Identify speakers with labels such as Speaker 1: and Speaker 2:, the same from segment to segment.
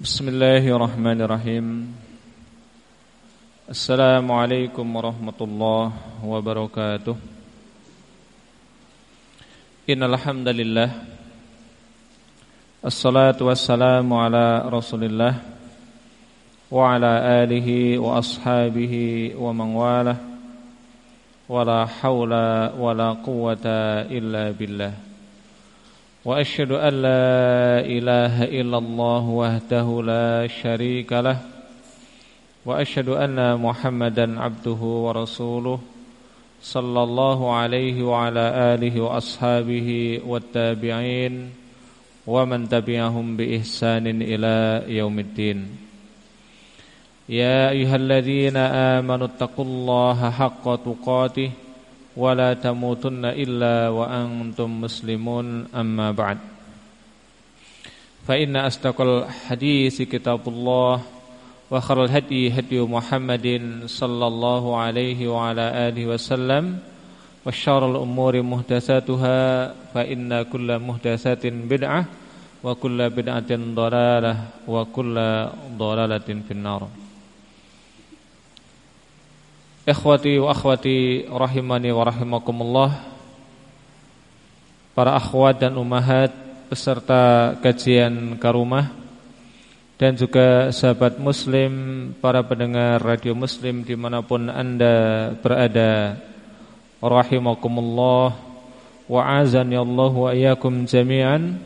Speaker 1: Bismillahirrahmanirrahim Assalamualaikum warahmatullahi wabarakatuh Innal hamdalillah Assalatu wassalamu ala Rasulillah wa ala alihi wa ashabihi wa man walah wala haula wala quwwata illa billah وأشهد أن لا إله إلا الله وحده لا شريك له وأشهد أن محمدا عبده ورسوله صلى الله عليه وعلى آله وأصحابه والتابعين ومن تبعهم بإحسان إلى يوم الدين. يا أيها الذين آمنوا اتقوا الله حق تقاته ولا تموتن إلا وأنتم مسلمون. أما بعد فإن أصدق الحديث كتاب الله وخر الهدي هدي محمد صلى الله عليه وعلى آله وسلم وشر الأمور محدثاتها فإن كل محدثات بدعة وكل بدعة ضلالة وكل ضلالة في النار. Ikhwati wa akhwati rahimani wa rahimakumullah. Para akhwat dan umahat peserta kajian karumah Dan juga sahabat muslim, para pendengar radio muslim di mana pun anda berada. Rahimakumullah. Wa azani Allah jami'an.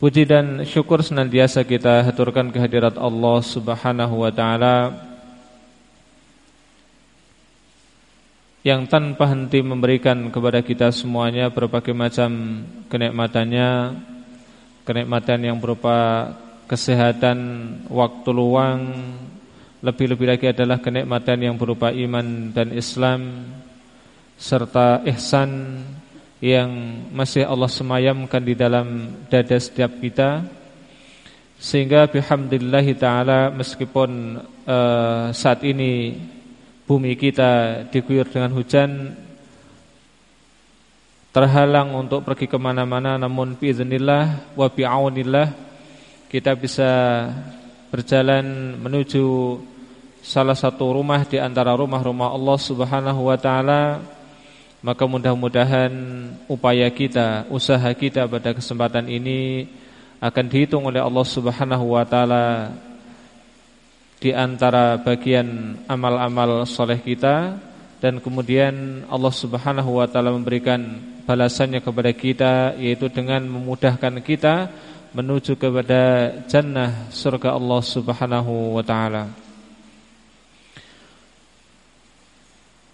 Speaker 1: Puji dan syukur senantiasa kita haturkan kehadirat Allah subhanahu wa ta'ala yang tanpa henti memberikan kepada kita semuanya berbagai macam kenikmatannya kenikmatan yang berupa kesehatan waktu luang lebih-lebih lagi adalah kenikmatan yang berupa iman dan Islam serta ihsan yang masih Allah semayamkan di dalam dada setiap kita. Sehingga bihamdillah taala meskipun uh, saat ini bumi kita diguyur dengan hujan terhalang untuk pergi ke mana-mana namun biiznillah wa bi'aunillah kita bisa berjalan menuju salah satu rumah di antara rumah-rumah Allah Subhanahu wa taala. Maka mudah-mudahan upaya kita, usaha kita pada kesempatan ini akan dihitung oleh Allah Subhanahu wa taala di antara bagian amal-amal soleh kita dan kemudian Allah Subhanahu wa taala memberikan balasannya kepada kita yaitu dengan memudahkan kita menuju kepada jannah surga Allah Subhanahu wa taala.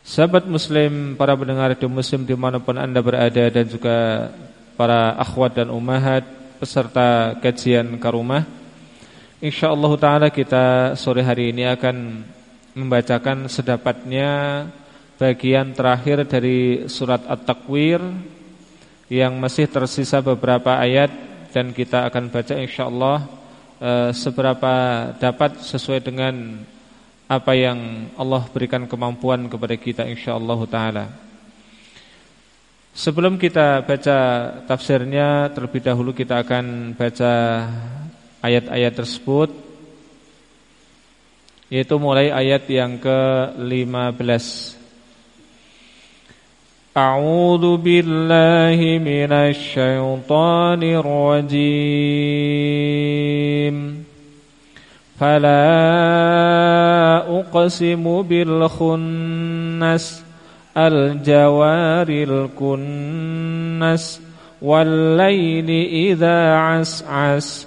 Speaker 1: Sahabat muslim, para pendengar radio muslim di mana pun anda berada dan juga para akhwat dan umahat peserta kajian karumah InsyaAllah ta'ala kita sore hari ini akan membacakan sedapatnya bagian terakhir dari surat At-Takwir yang masih tersisa beberapa ayat dan kita akan baca insyaallah e, seberapa dapat sesuai dengan apa yang Allah berikan kemampuan kepada kita insyaallah taala. Sebelum kita baca tafsirnya terlebih dahulu kita akan baca ayat-ayat tersebut yaitu mulai ayat yang ke-15 A'udzu billahi minasy syaithanir rajim Fala uqsimu bil khunnas al jawaril kunnas wal laili idza as'as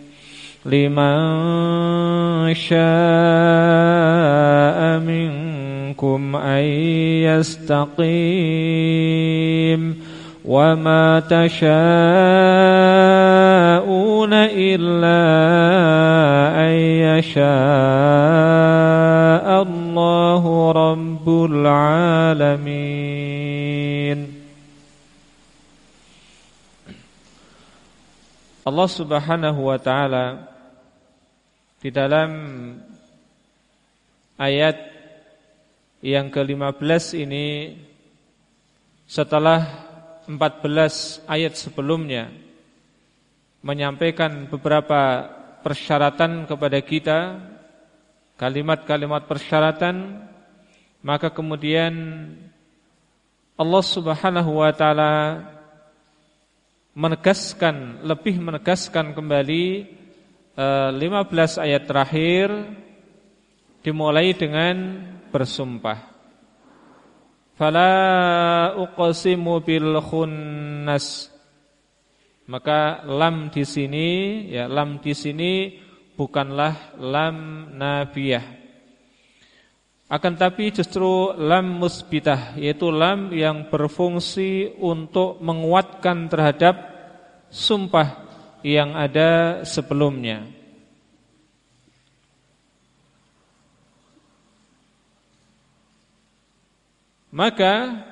Speaker 1: لمن شاء منكم أن يستقيم وما تشاءون إلا أن يشاء الله رب العالمين. Allah Subhanahu wa taala di dalam ayat yang ke-15 ini setelah 14 ayat sebelumnya menyampaikan beberapa persyaratan kepada kita kalimat-kalimat persyaratan maka kemudian Allah Subhanahu wa taala menegaskan lebih menegaskan kembali 15 ayat terakhir dimulai dengan bersumpah. Fala uqsimu bil khunnas. Maka lam di sini ya lam di sini bukanlah lam nafiyah. Akan tapi justru lam musbitah yaitu lam yang berfungsi untuk menguatkan terhadap sumpah yang ada sebelumnya. Maka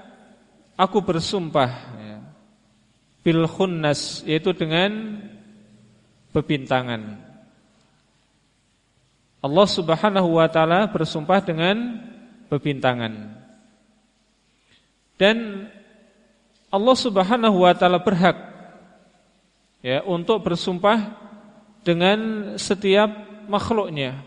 Speaker 1: aku bersumpah ya, bil khunnas yaitu dengan bebintangan. Allah Subhanahu wa taala bersumpah dengan bebintangan. Dan Allah Subhanahu wa taala berhak ya untuk bersumpah dengan setiap makhluknya.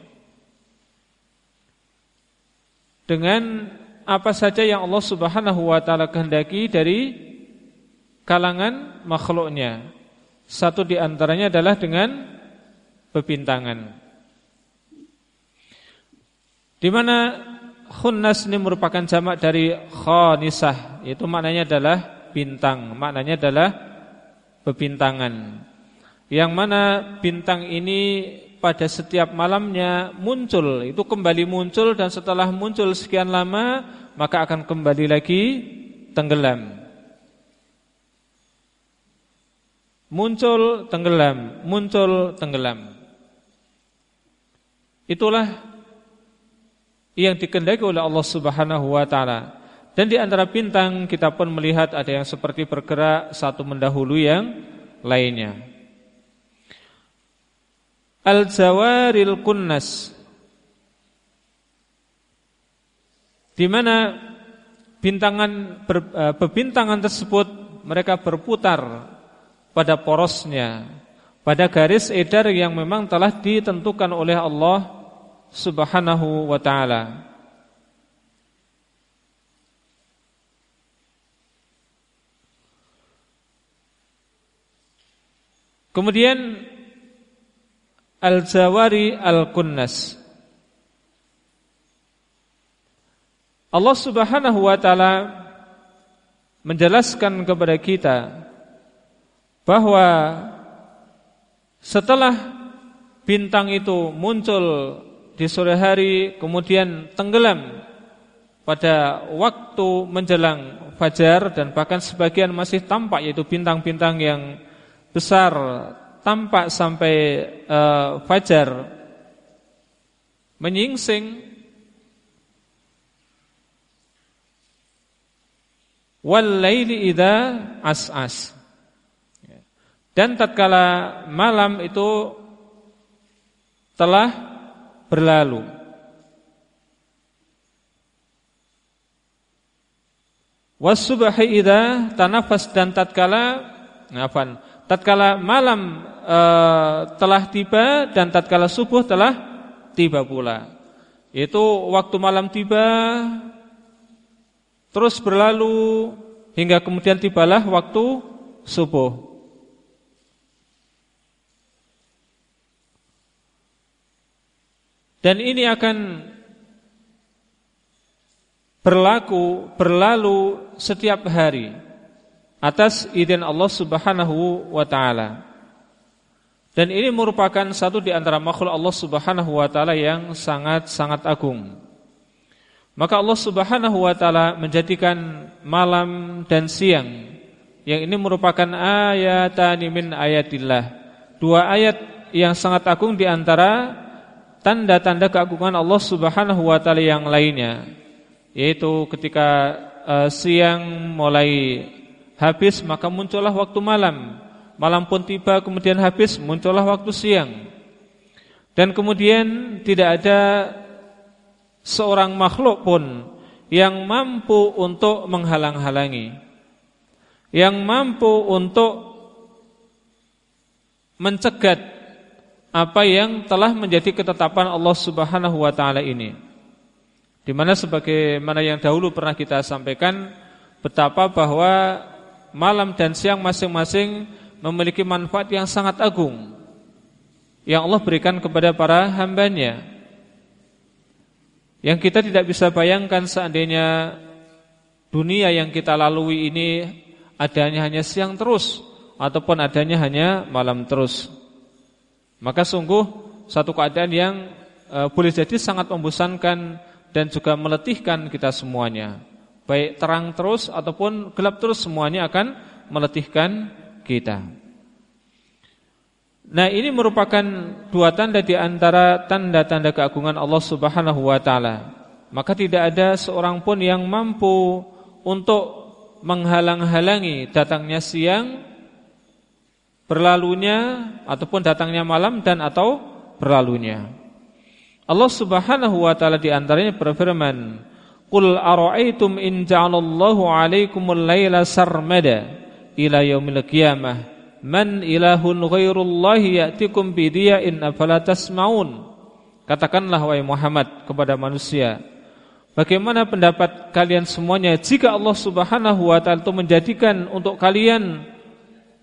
Speaker 1: Dengan apa saja yang Allah Subhanahu wa taala kehendaki dari kalangan makhluknya. Satu di antaranya adalah dengan bebintangan. Di mana khunnas ini merupakan jamak dari khanisah, itu maknanya adalah bintang, maknanya adalah bebintangan. Yang mana bintang ini pada setiap malamnya muncul, itu kembali muncul dan setelah muncul sekian lama maka akan kembali lagi tenggelam. Muncul tenggelam, muncul tenggelam. Itulah yang dikendaki oleh Allah Subhanahu wa taala. Dan di antara bintang kita pun melihat ada yang seperti bergerak satu mendahulu yang lainnya. Al-Jawaril Kunnas di mana bintangan ber, uh, bebintangan tersebut mereka berputar pada porosnya, pada garis edar yang memang telah ditentukan oleh Allah Subhanahu wa taala. Kemudian Al-Jawari Al-Kunnas Allah subhanahu wa ta'ala Menjelaskan kepada kita Bahwa Setelah Bintang itu muncul di sore hari kemudian tenggelam pada waktu menjelang fajar dan bahkan sebagian masih tampak yaitu bintang-bintang yang besar tampak sampai uh, fajar menyingsing wal laili idza as'as dan tatkala malam itu telah berlalu. Wasubhi idza tanafas dan tatkala ngafan tatkala malam e, telah tiba dan tatkala subuh telah tiba pula. Itu waktu malam tiba terus berlalu hingga kemudian tibalah waktu subuh. Dan ini akan berlaku berlalu setiap hari atas izin Allah Subhanahu wa taala. Dan ini merupakan satu di antara makhluk Allah Subhanahu wa taala yang sangat-sangat agung. Maka Allah Subhanahu wa taala menjadikan malam dan siang yang ini merupakan ayatan min ayatillah. Dua ayat yang sangat agung di antara tanda-tanda keagungan Allah Subhanahu wa taala yang lainnya. Yaitu ketika uh, siang mulai habis maka muncullah waktu malam Malam pun tiba kemudian habis muncullah waktu siang. Dan kemudian tidak ada seorang makhluk pun yang mampu untuk menghalang-halangi. Yang mampu untuk mencegat apa yang telah menjadi ketetapan Allah Subhanahu wa taala ini. Di mana sebagaimana yang dahulu pernah kita sampaikan betapa bahwa malam dan siang masing-masing memiliki manfaat yang sangat agung yang Allah berikan kepada para hambanya. Yang kita tidak bisa bayangkan seandainya dunia yang kita lalui ini adanya hanya siang terus ataupun adanya hanya malam terus. Maka sungguh satu keadaan yang e, boleh jadi sangat membosankan dan juga meletihkan kita semuanya baik terang terus ataupun gelap terus semuanya akan meletihkan kita. Nah, ini merupakan dua tanda di antara tanda-tanda keagungan Allah Subhanahu wa taala. Maka tidak ada seorang pun yang mampu untuk menghalang-halangi datangnya siang, berlalunya ataupun datangnya malam dan atau berlalunya. Allah Subhanahu wa taala di antaranya berfirman, "Qul ara'aytum in ja'alallahu 'alaikumul laila sarmada" ila yaumil qiyamah? Man ilahun ghairullahi ya'tikum bidiya'in afala tasma'un? Katakanlah wahai Muhammad kepada manusia bagaimana pendapat kalian semuanya jika Allah Subhanahu wa taala itu menjadikan untuk kalian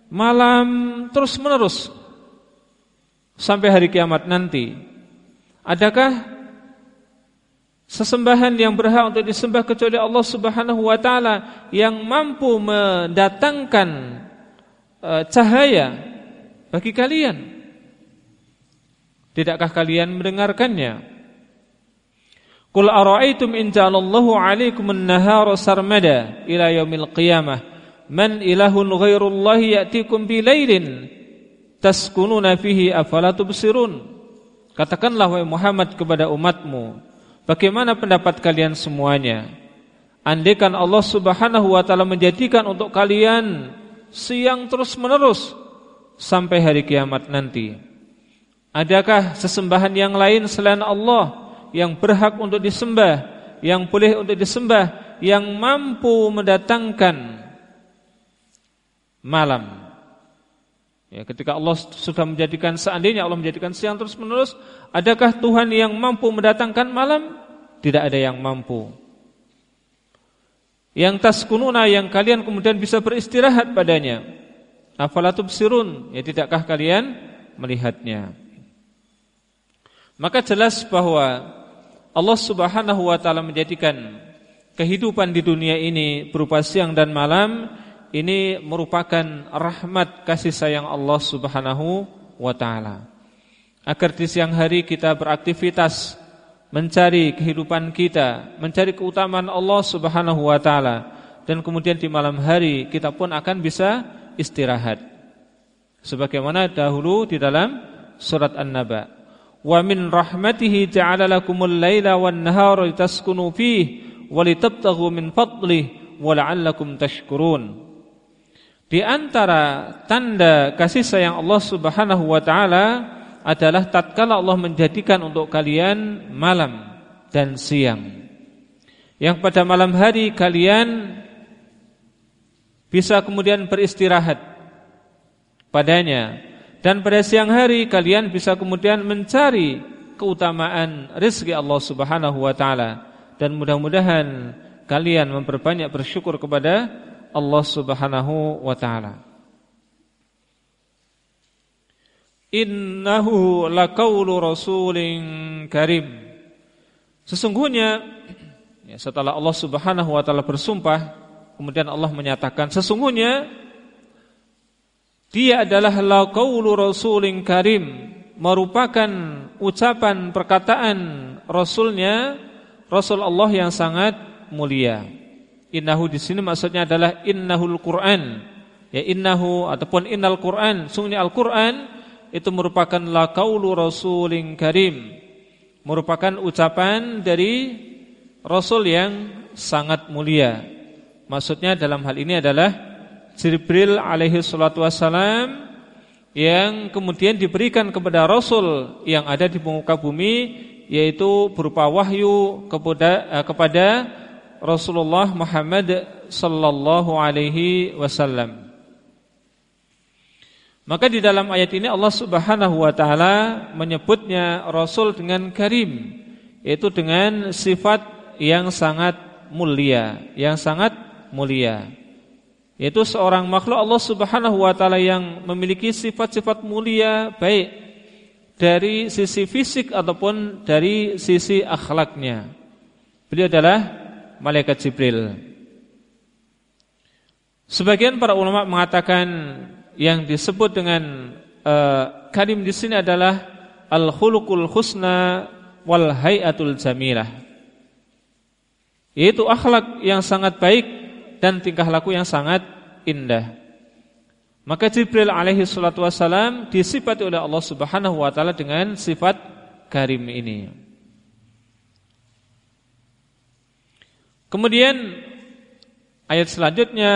Speaker 1: malam terus-menerus sampai hari kiamat nanti? Adakah Sesembahan yang berhak untuk disembah kecuali Allah Subhanahu wa taala yang mampu mendatangkan uh, cahaya bagi kalian. Tidakkah kalian mendengarkannya? Qul ara'aytum in ja'alallahu 'alaykum an-nahara sarmada ila yaumil qiyamah man ilahun ghairullahi ya'tikum bilailin taskununa fihi afala tubsirun Katakanlah wahai Muhammad kepada umatmu Bagaimana pendapat kalian semuanya? Andaikan Allah Subhanahu wa taala menjadikan untuk kalian siang terus-menerus sampai hari kiamat nanti. Adakah sesembahan yang lain selain Allah yang berhak untuk disembah, yang boleh untuk disembah, yang mampu mendatangkan malam? Ya, ketika Allah sudah menjadikan seandainya Allah menjadikan siang terus menerus, adakah Tuhan yang mampu mendatangkan malam? Tidak ada yang mampu. Yang taskununa yang kalian kemudian bisa beristirahat padanya. Afala tubsirun? Ya tidakkah kalian melihatnya? Maka jelas bahwa Allah Subhanahu wa taala menjadikan kehidupan di dunia ini berupa siang dan malam ini merupakan rahmat kasih sayang Allah Subhanahu wa taala. Agar di siang hari kita beraktivitas mencari kehidupan kita, mencari keutamaan Allah Subhanahu wa taala dan kemudian di malam hari kita pun akan bisa istirahat. Sebagaimana dahulu di dalam surat An-Naba. Wa min rahmatihi ja'ala lakumul laila wan nahara litaskunu fihi wa litabtaghu min fadlihi wa la'allakum tashkurun. Di antara tanda kasih sayang Allah Subhanahu wa taala adalah tatkala Allah menjadikan untuk kalian malam dan siang. Yang pada malam hari kalian bisa kemudian beristirahat padanya dan pada siang hari kalian bisa kemudian mencari keutamaan rezeki Allah Subhanahu wa taala dan mudah-mudahan kalian memperbanyak bersyukur kepada Allah Subhanahu wa taala. Innahu laqaulu rasulin karim. Sesungguhnya Ya, setelah Allah Subhanahu wa taala bersumpah, kemudian Allah menyatakan sesungguhnya dia adalah laqaulu rasulin karim, merupakan ucapan perkataan rasulnya Rasul Allah yang sangat mulia. Innahu di sini maksudnya adalah innahul Quran. Ya innahu ataupun innal Quran, sungguhnya Al-Quran itu merupakan laqaulu rasulin karim. Merupakan ucapan dari rasul yang sangat mulia. Maksudnya dalam hal ini adalah Jibril alaihi salatu wassalam yang kemudian diberikan kepada rasul yang ada di muka bumi yaitu berupa wahyu kepada eh, kepada Rasulullah Muhammad sallallahu alaihi wasallam. Maka di dalam ayat ini Allah Subhanahu wa taala menyebutnya rasul dengan karim, yaitu dengan sifat yang sangat mulia, yang sangat mulia. Yaitu seorang makhluk Allah Subhanahu wa taala yang memiliki sifat-sifat mulia baik dari sisi fisik ataupun dari sisi akhlaknya. Beliau adalah malaikat Jibril. Sebagian para ulama mengatakan yang disebut dengan uh, karim di sini adalah al-khuluqul husna wal hayatul jamilah. Yaitu akhlak yang sangat baik dan tingkah laku yang sangat indah. Maka Jibril alaihi salatu wasalam disifati oleh Allah Subhanahu wa taala dengan sifat karim ini. Kemudian ayat selanjutnya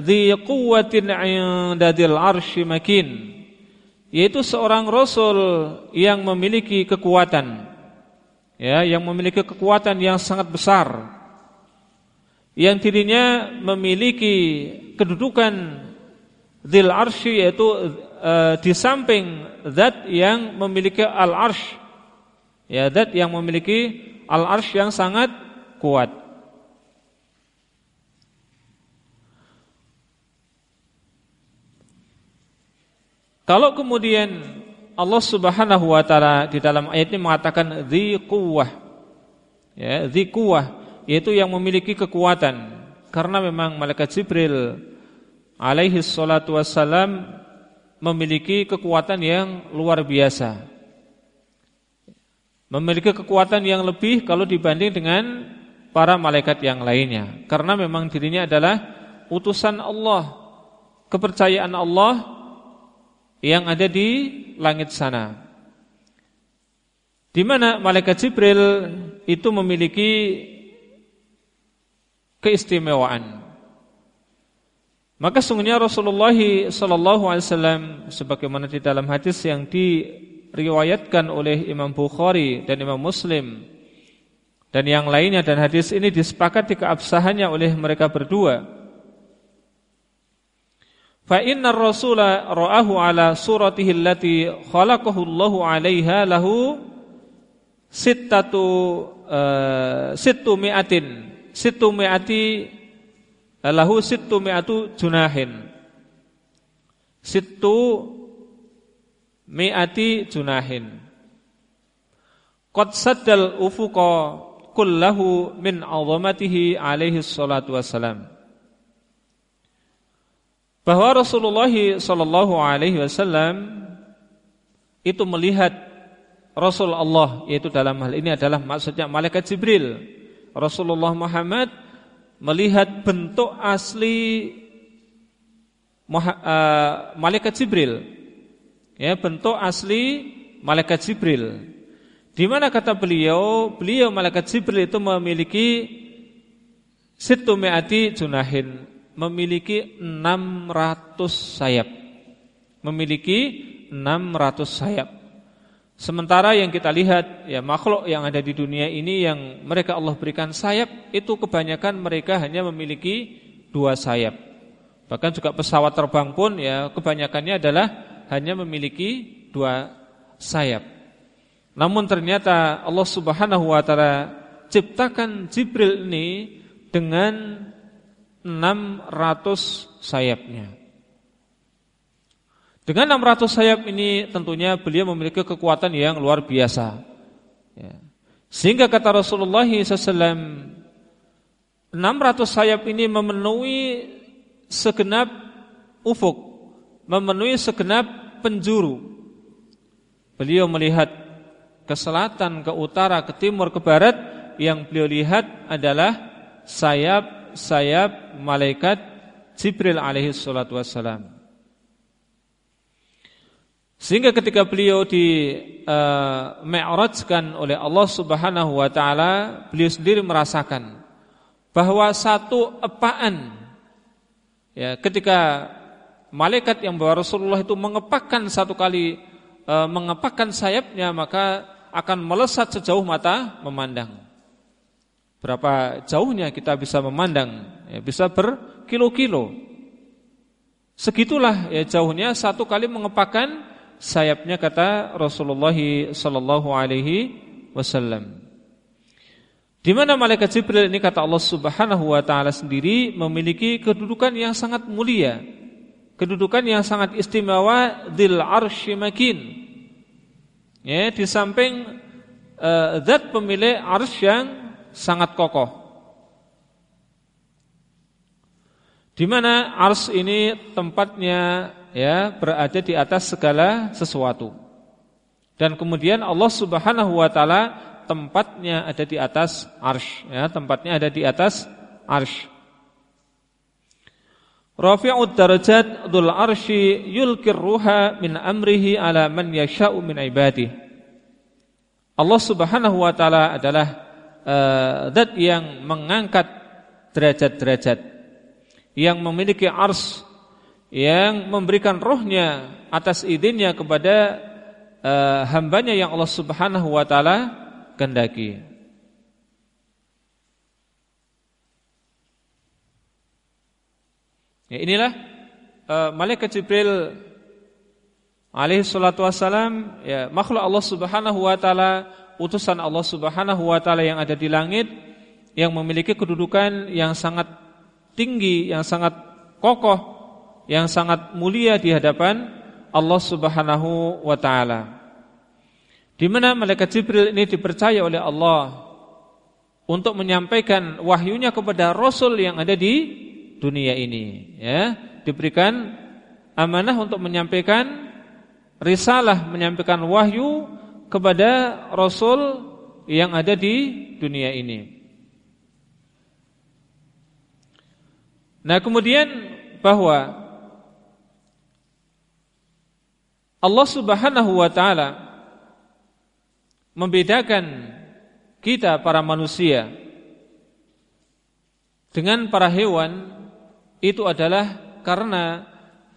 Speaker 1: dzi quwwatin 'indadil arsy makin yaitu seorang rasul yang memiliki kekuatan ya yang memiliki kekuatan yang sangat besar yang dirinya memiliki kedudukan Zil arsy yaitu uh, di samping zat yang memiliki al arsh ya zat yang memiliki al arsh yang sangat kuat Kalau kemudian Allah Subhanahu wa taala di dalam ayat ini mengatakan dzi quwwah ya dzi yaitu yang memiliki kekuatan karena memang malaikat Jibril alaihi salatu wassalam memiliki kekuatan yang luar biasa. Memiliki kekuatan yang lebih kalau dibanding dengan para malaikat yang lainnya. Karena memang dirinya adalah utusan Allah, kepercayaan Allah yang ada di langit sana. Di mana malaikat Jibril itu memiliki keistimewaan. Maka sungguhnya Rasulullah sallallahu alaihi wasallam sebagaimana di dalam hadis yang diriwayatkan oleh Imam Bukhari dan Imam Muslim dan yang lainnya dan hadis ini disepakati keabsahannya oleh mereka berdua. Fa inna ar-rasula ra'ahu ala suratihi allati khalaqahu Allahu 'alaiha lahu sittatu uh, sittu mi'atin sittu mi'ati lahu sittu mi'atu junahin. Sittu mi'ati junahin. Qad saddal ufuqa kullahu min azamatihi alaihi salatu wassalam bahwa Rasulullah sallallahu alaihi wasallam itu melihat Rasul Allah yaitu dalam hal ini adalah maksudnya malaikat Jibril Rasulullah Muhammad melihat bentuk asli uh, malaikat Jibril. Ya, bentuk asli malaikat Jibril. Di mana kata beliau, beliau malaikat Jibril itu memiliki situ meati junahin, memiliki 600 sayap. Memiliki 600 sayap. Sementara yang kita lihat ya makhluk yang ada di dunia ini yang mereka Allah berikan sayap itu kebanyakan mereka hanya memiliki dua sayap. Bahkan juga pesawat terbang pun ya kebanyakannya adalah hanya memiliki dua sayap. Namun ternyata Allah Subhanahu wa taala ciptakan Jibril ini dengan 600 sayapnya. Dengan 600 sayap ini tentunya beliau memiliki kekuatan yang luar biasa. Ya. Sehingga kata Rasulullah SAW, 600 sayap ini memenuhi segenap ufuk, memenuhi segenap penjuru. Beliau melihat ke selatan, ke utara, ke timur, ke barat, yang beliau lihat adalah sayap-sayap malaikat Jibril alaihi salatu wassalam. Sehingga ketika beliau di uh, oleh Allah Subhanahu wa taala, beliau sendiri merasakan bahwa satu epaan ya ketika malaikat yang bawa Rasulullah itu mengepakkan satu kali uh, mengepakkan sayapnya maka akan melesat sejauh mata memandang. Berapa jauhnya kita bisa memandang? Ya, bisa berkilo-kilo. Segitulah ya jauhnya satu kali mengepakkan sayapnya kata Rasulullah sallallahu alaihi wasallam. Di mana malaikat Jibril ini kata Allah Subhanahu wa taala sendiri memiliki kedudukan yang sangat mulia. Kedudukan yang sangat istimewa dil arsy makin. Ya, di samping uh, zat pemilik arsy yang sangat kokoh. Di mana ars ini tempatnya ya berada di atas segala sesuatu. Dan kemudian Allah Subhanahu wa taala tempatnya ada di atas arsh ya, tempatnya ada di atas arsh. Rafi'ud darajat dzul arsy yulkir ruha min amrihi ala man yasha'u min ibadihi. Allah Subhanahu wa taala adalah uh, zat yang mengangkat derajat-derajat yang memiliki ars yang memberikan rohnya atas idinnya kepada uh, hambanya yang Allah Subhanahu wa taala kehendaki. Ya, inilah uh, malaikat Jibril alaihi salatu wassalam ya makhluk Allah Subhanahu wa taala utusan Allah Subhanahu wa taala yang ada di langit yang memiliki kedudukan yang sangat tinggi, yang sangat kokoh yang sangat mulia di hadapan Allah Subhanahu wa taala. Di mana malaikat Jibril ini dipercaya oleh Allah untuk menyampaikan wahyunya kepada rasul yang ada di dunia ini, ya. Diberikan amanah untuk menyampaikan risalah, menyampaikan wahyu kepada rasul yang ada di dunia ini. Nah, kemudian bahwa Allah Subhanahu wa taala membedakan kita para manusia dengan para hewan itu adalah karena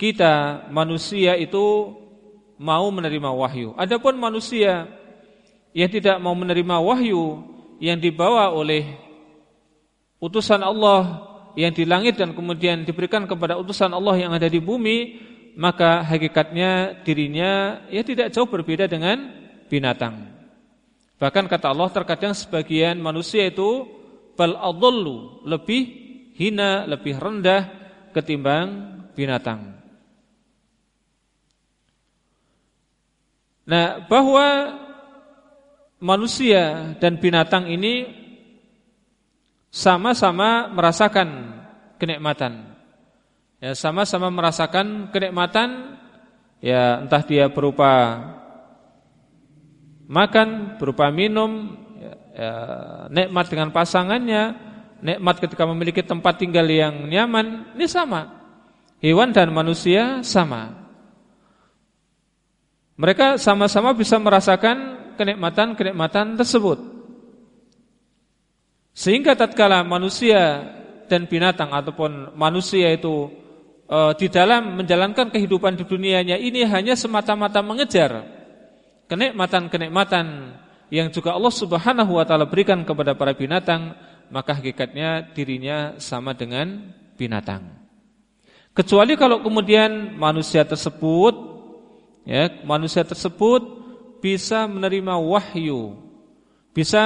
Speaker 1: kita manusia itu mau menerima wahyu. Adapun manusia yang tidak mau menerima wahyu yang dibawa oleh utusan Allah yang di langit dan kemudian diberikan kepada utusan Allah yang ada di bumi maka hakikatnya dirinya ya tidak jauh berbeda dengan binatang. Bahkan kata Allah terkadang sebagian manusia itu bal lebih hina, lebih rendah ketimbang binatang. Nah, bahwa manusia dan binatang ini sama-sama merasakan kenikmatan ya sama-sama merasakan kenikmatan ya entah dia berupa makan, berupa minum, ya, ya, nikmat dengan pasangannya, nikmat ketika memiliki tempat tinggal yang nyaman, ini sama. Hewan dan manusia sama. Mereka sama-sama bisa merasakan kenikmatan-kenikmatan tersebut. Sehingga tatkala manusia dan binatang ataupun manusia itu uh, di dalam menjalankan kehidupan di dunianya ini hanya semata-mata mengejar kenikmatan-kenikmatan yang juga Allah Subhanahu wa taala berikan kepada para binatang, maka hakikatnya dirinya sama dengan binatang. Kecuali kalau kemudian manusia tersebut ya, manusia tersebut bisa menerima wahyu, bisa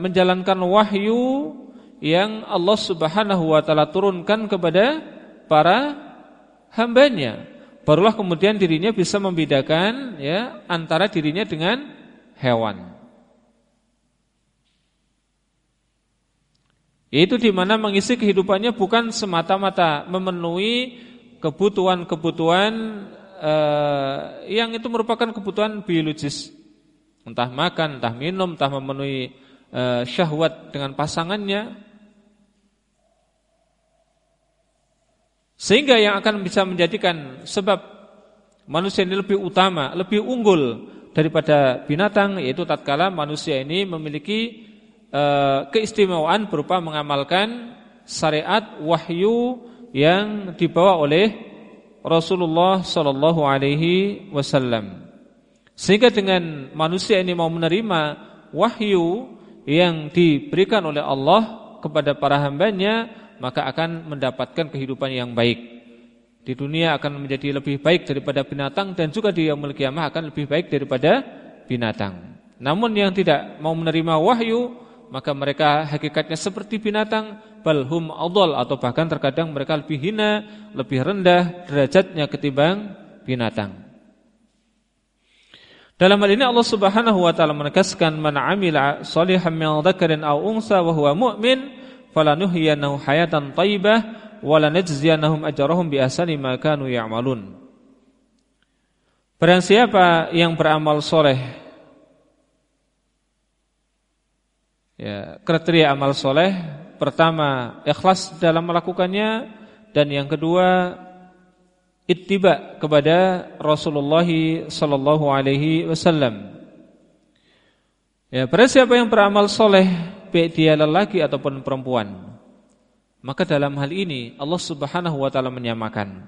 Speaker 1: menjalankan wahyu yang Allah Subhanahu wa taala turunkan kepada para hambanya barulah kemudian dirinya bisa membedakan ya antara dirinya dengan hewan. Yaitu di mana mengisi kehidupannya bukan semata-mata memenuhi kebutuhan-kebutuhan eh, yang itu merupakan kebutuhan biologis. Entah makan, entah minum, entah memenuhi eh, syahwat dengan pasangannya. Sehingga yang akan bisa menjadikan sebab manusia ini lebih utama, lebih unggul daripada binatang yaitu tatkala manusia ini memiliki e, keistimewaan berupa mengamalkan syariat wahyu yang dibawa oleh Rasulullah sallallahu alaihi wasallam. Sehingga dengan manusia ini mau menerima wahyu yang diberikan oleh Allah kepada para hambanya, maka akan mendapatkan kehidupan yang baik. Di dunia akan menjadi lebih baik daripada binatang dan juga di yaumul kiamah akan lebih baik daripada binatang. Namun yang tidak mau menerima wahyu maka mereka hakikatnya seperti binatang balhum adol atau bahkan terkadang mereka lebih hina, lebih rendah derajatnya ketimbang binatang. Dalam hal ini Allah Subhanahu wa taala menegaskan man amila shalihan min dzakarin aw unsa wa huwa mu'min falanuhyiyannahu hayatan thayyibah wa lanajziyannahum ajrahum bi ahsani ma kanu ya'malun. Barang siapa yang beramal soleh Ya, kriteria amal soleh pertama ikhlas dalam melakukannya dan yang kedua ittiba kepada Rasulullah sallallahu alaihi wasallam. Ya, pada siapa yang beramal soleh baik dia lelaki ataupun perempuan, maka dalam hal ini Allah Subhanahu wa taala menyamakan.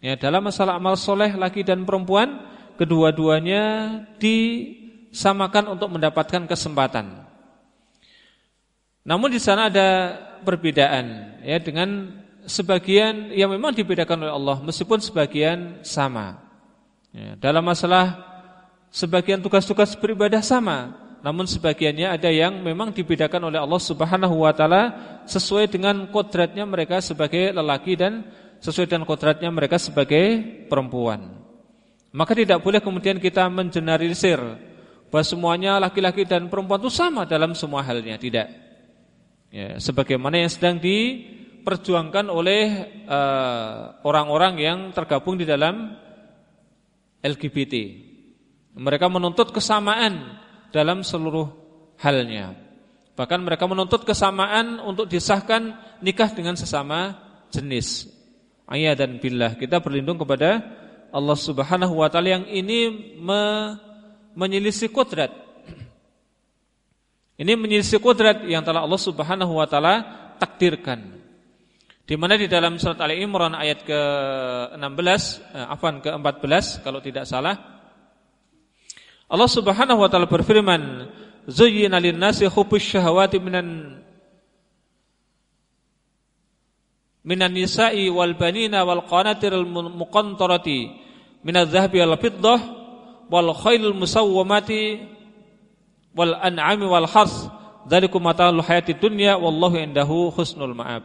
Speaker 1: Ya, dalam masalah amal soleh laki dan perempuan, kedua-duanya disamakan untuk mendapatkan kesempatan. Namun di sana ada perbedaan ya dengan sebagian yang memang dibedakan oleh Allah meskipun sebagian sama. Ya, dalam masalah sebagian tugas-tugas beribadah sama, namun sebagiannya ada yang memang dibedakan oleh Allah Subhanahu wa taala sesuai dengan kodratnya mereka sebagai lelaki dan sesuai dengan kodratnya mereka sebagai perempuan. Maka tidak boleh kemudian kita mengeneralisir bahwa semuanya laki-laki dan perempuan itu sama dalam semua halnya, tidak ya, sebagaimana yang sedang diperjuangkan oleh eh, orang-orang uh, yang tergabung di dalam LGBT. Mereka menuntut kesamaan dalam seluruh halnya. Bahkan mereka menuntut kesamaan untuk disahkan nikah dengan sesama jenis. Ayat dan billah. Kita berlindung kepada Allah Subhanahu wa taala yang ini me menyelisih kodrat ini menyelisih kodrat yang telah Allah Subhanahu wa taala takdirkan. Di mana di dalam surat Ali Imran ayat ke-16, eh, afan ke-14 kalau tidak salah. Allah Subhanahu wa taala berfirman, "Zuyyina lin-nasi hubbus syahawati minan minan nisa'i wal banina wal qanatiril muqantarati minadh dhahabi wal fiddah wal khailil musawwamati wal an'ami wal hars dzalikum mata'ul hayati dunya wallahu indahu husnul ma'ab.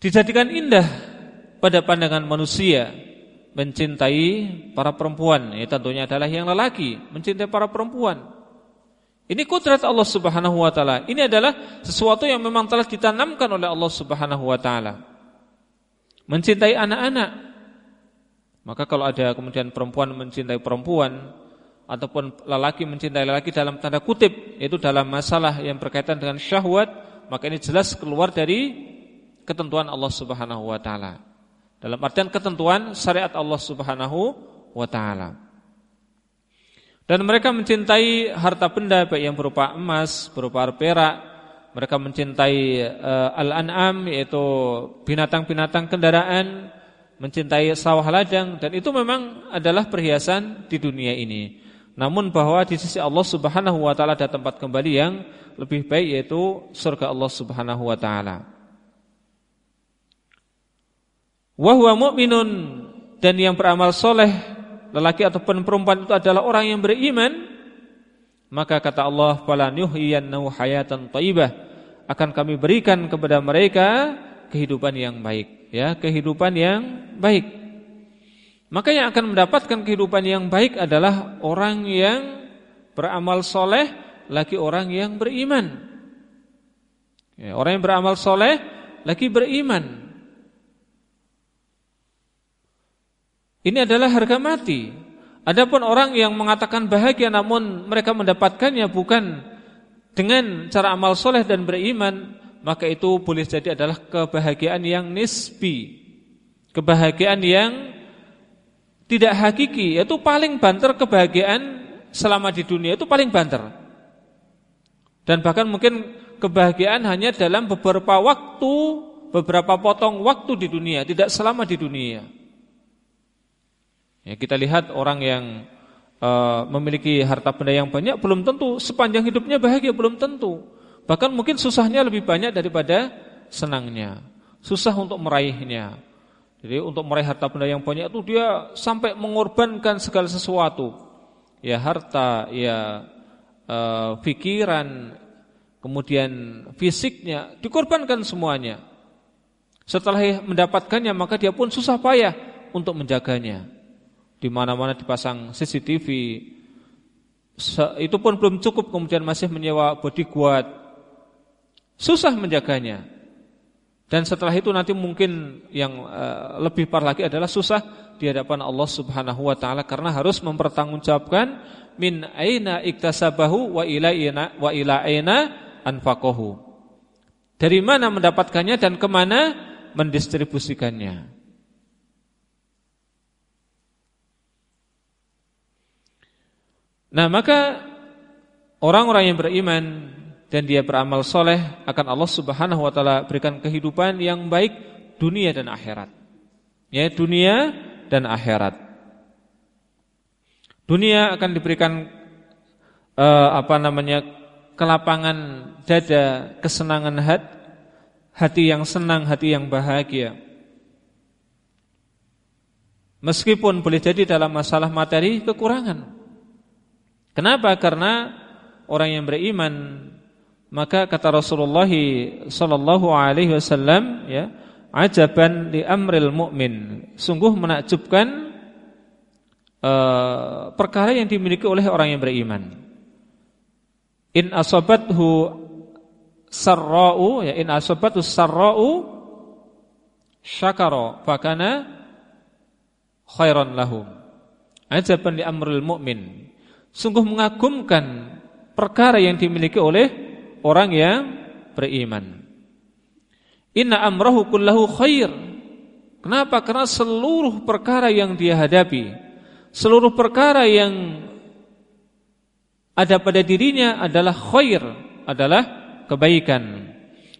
Speaker 1: Dijadikan indah pada pandangan manusia mencintai para perempuan. Ya tentunya adalah yang lelaki mencintai para perempuan. Ini kudrat Allah Subhanahu wa taala. Ini adalah sesuatu yang memang telah ditanamkan oleh Allah Subhanahu wa taala. Mencintai anak-anak. Maka kalau ada kemudian perempuan mencintai perempuan ataupun lelaki mencintai lelaki dalam tanda kutip yaitu dalam masalah yang berkaitan dengan syahwat maka ini jelas keluar dari ketentuan Allah Subhanahu wa taala. Dalam artian ketentuan syariat Allah Subhanahu wa taala. Dan mereka mencintai harta benda baik yang berupa emas, berupa perak, mereka mencintai uh, al-an'am yaitu binatang-binatang kendaraan, mencintai sawah ladang dan itu memang adalah perhiasan di dunia ini. Namun bahwa di sisi Allah Subhanahu wa taala ada tempat kembali yang lebih baik yaitu surga Allah Subhanahu wa taala. Wa huwa mu'minun dan yang beramal soleh lelaki ataupun perempuan itu adalah orang yang beriman maka kata Allah fala nuhyiyannahu hayatan thayyibah akan kami berikan kepada mereka kehidupan yang baik ya kehidupan yang baik maka yang akan mendapatkan kehidupan yang baik adalah orang yang beramal soleh lagi orang yang beriman. Ya, orang yang beramal soleh lagi beriman. Ini adalah harga mati. Adapun orang yang mengatakan bahagia namun mereka mendapatkannya bukan dengan cara amal soleh dan beriman, maka itu boleh jadi adalah kebahagiaan yang nisbi. Kebahagiaan yang tidak hakiki, yaitu paling banter kebahagiaan selama di dunia itu paling banter. Dan bahkan mungkin kebahagiaan hanya dalam beberapa waktu, beberapa potong waktu di dunia, tidak selama di dunia. Ya, kita lihat orang yang uh, memiliki harta benda yang banyak belum tentu sepanjang hidupnya bahagia belum tentu. Bahkan mungkin susahnya lebih banyak daripada senangnya. Susah untuk meraihnya. Jadi untuk meraih harta benda yang banyak itu dia sampai mengorbankan segala sesuatu. Ya harta, ya uh, pikiran, kemudian fisiknya dikorbankan semuanya. Setelah mendapatkannya maka dia pun susah payah untuk menjaganya di mana-mana dipasang CCTV. Itu pun belum cukup kemudian masih menyewa bodyguard. Susah menjaganya. Dan setelah itu nanti mungkin yang uh, lebih parah lagi adalah susah di hadapan Allah Subhanahu wa taala karena harus mempertanggungjawabkan min aina iktasabahu wa ila aina wa ila aina anfaqahu. Dari mana mendapatkannya dan ke mana mendistribusikannya. Nah maka orang-orang yang beriman dan dia beramal soleh akan Allah Subhanahu Wa Taala berikan kehidupan yang baik dunia dan akhirat. Ya dunia dan akhirat. Dunia akan diberikan uh, apa namanya kelapangan dada, kesenangan hati, hati yang senang, hati yang bahagia. Meskipun boleh jadi dalam masalah materi kekurangan. Kenapa? Karena orang yang beriman maka kata Rasulullah sallallahu alaihi wasallam ya, ajaban li amril mu'min. Sungguh menakjubkan uh, perkara yang dimiliki oleh orang yang beriman. In asabathu sarra'u ya in asabathu sarra'u syakara fakana khairan lahum. Ajaban li amril mu'min sungguh mengagumkan perkara yang dimiliki oleh orang yang beriman. Inna amrahu kullahu khair. Kenapa? Karena seluruh perkara yang dia hadapi, seluruh perkara yang ada pada dirinya adalah khair, adalah kebaikan.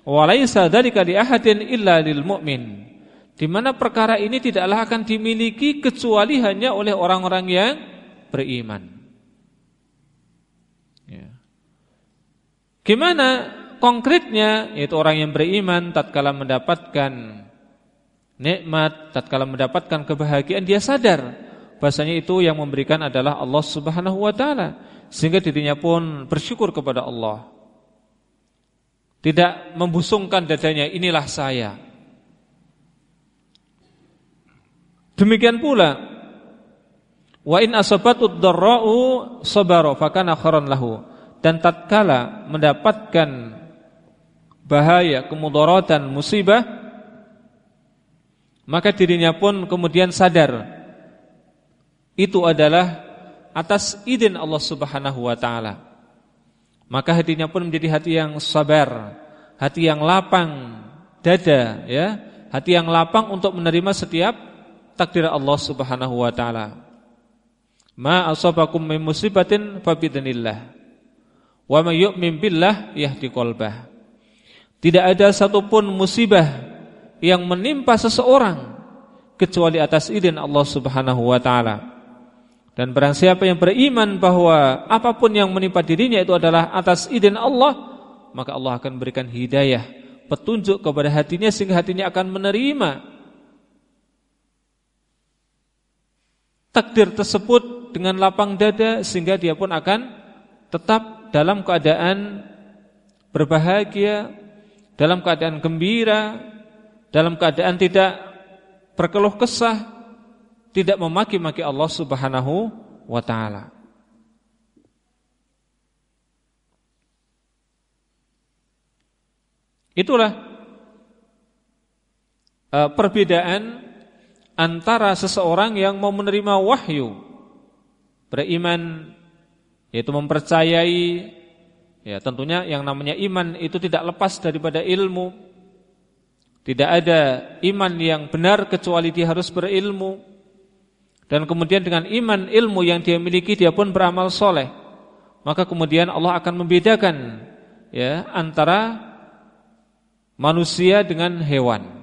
Speaker 1: Walaysa dzalika li ahadin illa lil mu'min. Di mana perkara ini tidaklah akan dimiliki kecuali hanya oleh orang-orang yang beriman. Gimana konkretnya yaitu orang yang beriman tatkala mendapatkan nikmat, tatkala mendapatkan kebahagiaan dia sadar bahasanya itu yang memberikan adalah Allah Subhanahu wa taala sehingga dirinya pun bersyukur kepada Allah. Tidak membusungkan dadanya inilah saya. Demikian pula wa in asabatud dharra'u sabara fakana khairan lahu dan tatkala mendapatkan bahaya, kemudaratan, musibah maka dirinya pun kemudian sadar itu adalah atas izin Allah Subhanahu wa taala. Maka hatinya pun menjadi hati yang sabar, hati yang lapang dada ya, hati yang lapang untuk menerima setiap takdir Allah Subhanahu wa taala. Ma asabakum min musibatin fa Wa may yu'min billah yahdi qalbah. Tidak ada satupun musibah yang menimpa seseorang kecuali atas izin Allah Subhanahu wa taala. Dan barang siapa yang beriman bahwa apa pun yang menimpa dirinya itu adalah atas izin Allah, maka Allah akan berikan hidayah, petunjuk kepada hatinya sehingga hatinya akan menerima takdir tersebut dengan lapang dada sehingga dia pun akan tetap dalam keadaan berbahagia, dalam keadaan gembira, dalam keadaan tidak berkeluh kesah, tidak memaki-maki Allah Subhanahu wa taala. Itulah uh, perbedaan antara seseorang yang mau menerima wahyu beriman yaitu mempercayai ya tentunya yang namanya iman itu tidak lepas daripada ilmu. Tidak ada iman yang benar kecuali dia harus berilmu. Dan kemudian dengan iman ilmu yang dia miliki dia pun beramal soleh. Maka kemudian Allah akan membedakan ya antara manusia dengan hewan.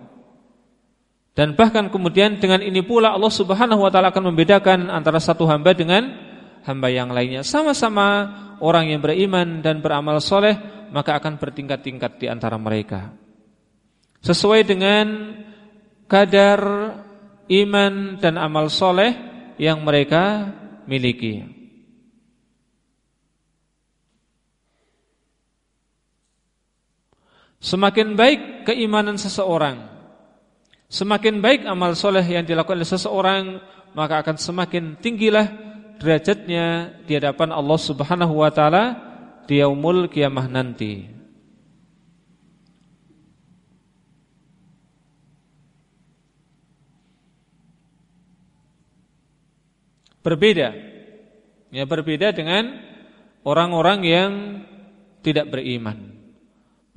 Speaker 1: Dan bahkan kemudian dengan ini pula Allah Subhanahu wa taala akan membedakan antara satu hamba dengan hamba yang lainnya. Sama-sama orang yang beriman dan beramal soleh maka akan bertingkat-tingkat di antara mereka. Sesuai dengan kadar iman dan amal soleh yang mereka miliki. Semakin baik keimanan seseorang Semakin baik amal soleh yang dilakukan oleh seseorang Maka akan semakin tinggilah derajatnya di hadapan Allah subhanahu wa ta'ala Di yaumul kiamah nanti Berbeda Ya berbeda dengan orang-orang yang tidak beriman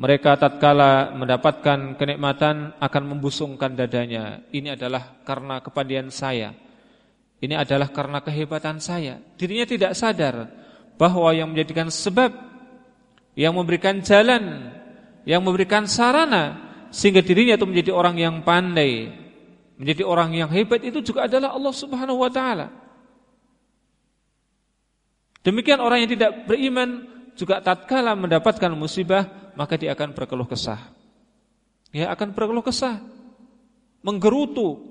Speaker 1: mereka tatkala mendapatkan kenikmatan akan membusungkan dadanya. Ini adalah karena kepandian saya. Ini adalah karena kehebatan saya. Dirinya tidak sadar bahwa yang menjadikan sebab yang memberikan jalan, yang memberikan sarana sehingga dirinya itu menjadi orang yang pandai, menjadi orang yang hebat itu juga adalah Allah Subhanahu wa taala. Demikian orang yang tidak beriman juga tatkala mendapatkan musibah maka dia akan berkeluh kesah. Dia akan berkeluh kesah, menggerutu,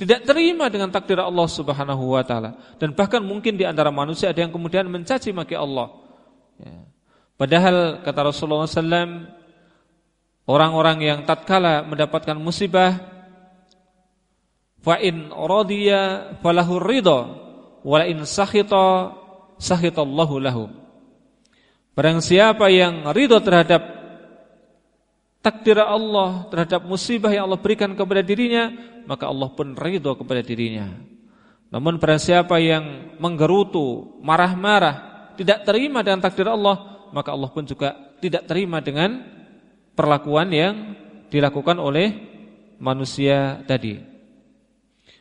Speaker 1: tidak terima dengan takdir Allah Subhanahu wa taala dan bahkan mungkin di antara manusia ada yang kemudian mencaci maki Allah. Ya. Padahal kata Rasulullah SAW orang-orang yang tatkala mendapatkan musibah fa in radiya falahu ridha wa in sakhita sakhitallahu lahu. Barang siapa yang ridho terhadap takdir Allah, terhadap musibah yang Allah berikan kepada dirinya, maka Allah pun ridho kepada dirinya. Namun barang siapa yang menggerutu, marah-marah, tidak terima dengan takdir Allah, maka Allah pun juga tidak terima dengan perlakuan yang dilakukan oleh manusia tadi.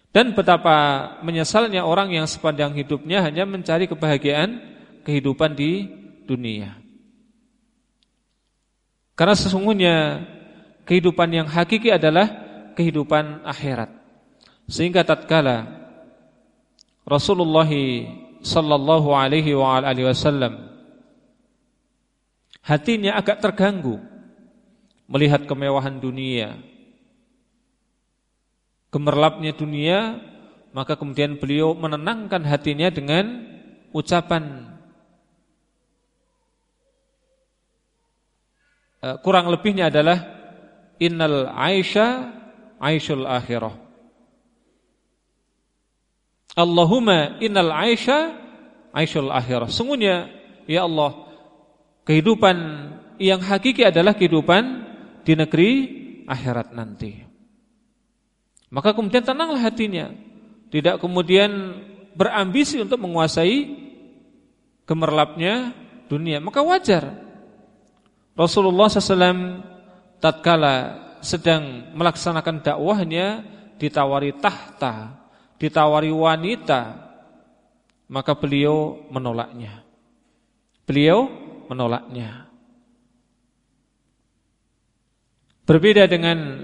Speaker 1: Dan betapa menyesalnya orang yang sepanjang hidupnya hanya mencari kebahagiaan kehidupan di dunia. Karena sesungguhnya kehidupan yang hakiki adalah kehidupan akhirat. Sehingga tatkala Rasulullah sallallahu alaihi wa alihi wasallam hatinya agak terganggu melihat kemewahan dunia, gemerlapnya dunia, maka kemudian beliau menenangkan hatinya dengan ucapan kurang lebihnya adalah innal aisha aishul akhirah. Allahumma innal aisha aishul akhirah. Sungguhnya ya Allah kehidupan yang hakiki adalah kehidupan di negeri akhirat nanti. Maka kemudian tenanglah hatinya, tidak kemudian berambisi untuk menguasai gemerlapnya dunia. Maka wajar Rasulullah SAW tatkala sedang melaksanakan dakwahnya ditawari tahta, ditawari wanita, maka beliau menolaknya. Beliau menolaknya. Berbeda dengan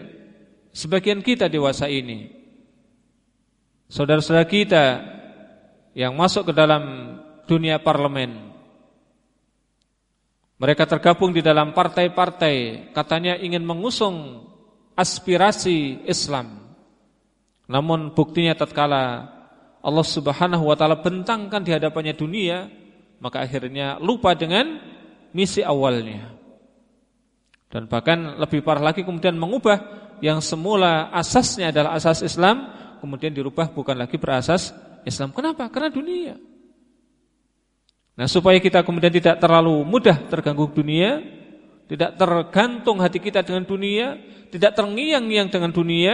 Speaker 1: sebagian kita dewasa ini. Saudara-saudara kita yang masuk ke dalam dunia parlemen mereka tergabung di dalam partai-partai katanya ingin mengusung aspirasi Islam. Namun buktinya tatkala Allah Subhanahu wa taala bentangkan di hadapannya dunia, maka akhirnya lupa dengan misi awalnya. Dan bahkan lebih parah lagi kemudian mengubah yang semula asasnya adalah asas Islam, kemudian dirubah bukan lagi berasas Islam. Kenapa? Karena dunia. Nah supaya kita kemudian tidak terlalu mudah terganggu dunia tidak tergantung hati kita dengan dunia, tidak terngiang-ngiang dengan dunia.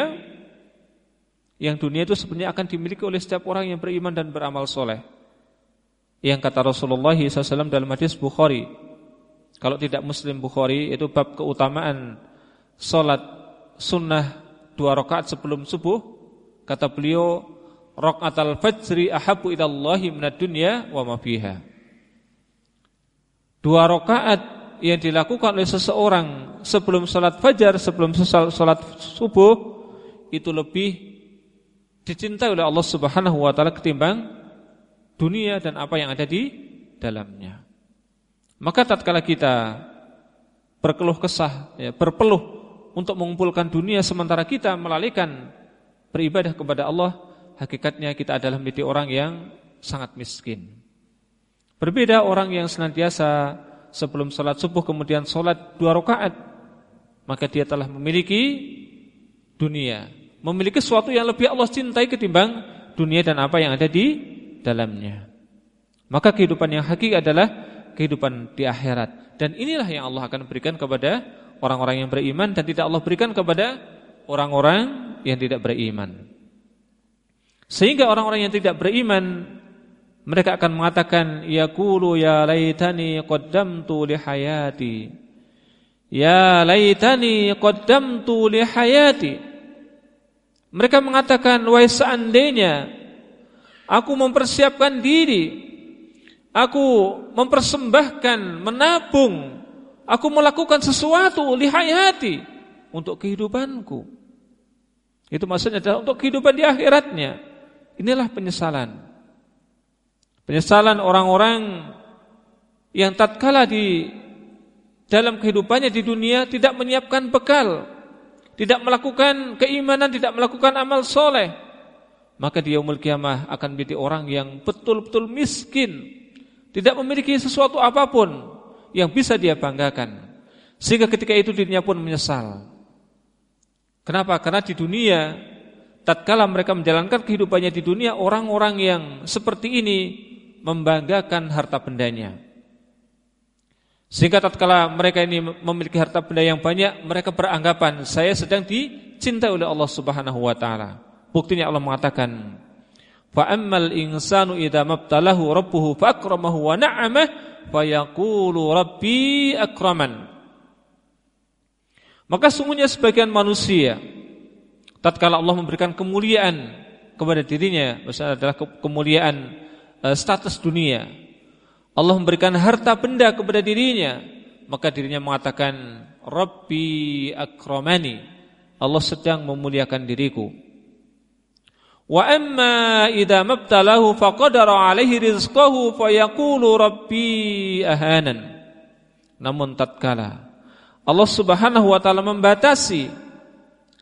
Speaker 1: Yang dunia itu sebenarnya akan dimiliki oleh setiap orang yang beriman dan beramal soleh. Yang kata Rasulullah SAW dalam hadis Bukhari, kalau tidak Muslim Bukhari itu bab keutamaan solat sunnah dua rakaat sebelum subuh. Kata beliau, rakaat al-fajri ahabu ilallahi minad dunya wa ma fiha. Dua rakaat yang dilakukan oleh seseorang sebelum salat fajar, sebelum salat subuh itu lebih dicintai oleh Allah Subhanahu wa taala ketimbang dunia dan apa yang ada di dalamnya. Maka tatkala kita berkeluh kesah, ya, berpeluh untuk mengumpulkan dunia sementara kita melalaikan beribadah kepada Allah, hakikatnya kita adalah menjadi orang yang sangat miskin. Berbeda orang yang senantiasa sebelum sholat subuh kemudian sholat dua rakaat, maka dia telah memiliki dunia, memiliki sesuatu yang lebih Allah cintai ketimbang dunia dan apa yang ada di dalamnya. Maka kehidupan yang hakiki adalah kehidupan di akhirat. Dan inilah yang Allah akan berikan kepada orang-orang yang beriman dan tidak Allah berikan kepada orang-orang yang tidak beriman. Sehingga orang-orang yang tidak beriman mereka akan mengatakan yaqulu ya laitani qaddamtu li hayati. Ya laitani qaddamtu li hayati. Mereka mengatakan wahai seandainya aku mempersiapkan diri Aku mempersembahkan, menabung, aku melakukan sesuatu lihayati untuk kehidupanku. Itu maksudnya adalah untuk kehidupan di akhiratnya. Inilah penyesalan. Penyesalan orang-orang yang tatkala di dalam kehidupannya di dunia tidak menyiapkan bekal, tidak melakukan keimanan, tidak melakukan amal soleh, maka dia yaumul kiamah akan menjadi orang yang betul-betul miskin, tidak memiliki sesuatu apa pun yang bisa dia banggakan. Sehingga ketika itu dirinya pun menyesal. Kenapa? Karena di dunia tatkala mereka menjalankan kehidupannya di dunia orang-orang yang seperti ini membanggakan harta bendanya. Sehingga tatkala mereka ini memiliki harta benda yang banyak, mereka beranggapan saya sedang dicintai oleh Allah Subhanahu wa taala. Buktinya Allah mengatakan, Fa ammal insanu idza mabtalahu rabbuhu fakramahu wa na'amah fayaqulu rabbi akraman. Maka sungguhnya sebagian manusia tatkala Allah memberikan kemuliaan kepada dirinya, maksudnya adalah kemuliaan status dunia. Allah memberikan harta benda kepada dirinya, maka dirinya mengatakan Rabbi akramani. Allah sedang memuliakan diriku. Wa amma idza mabtalahu faqadara alaihi rizqahu fayaqulu rabbi ahanan. Namun tatkala Allah Subhanahu wa taala membatasi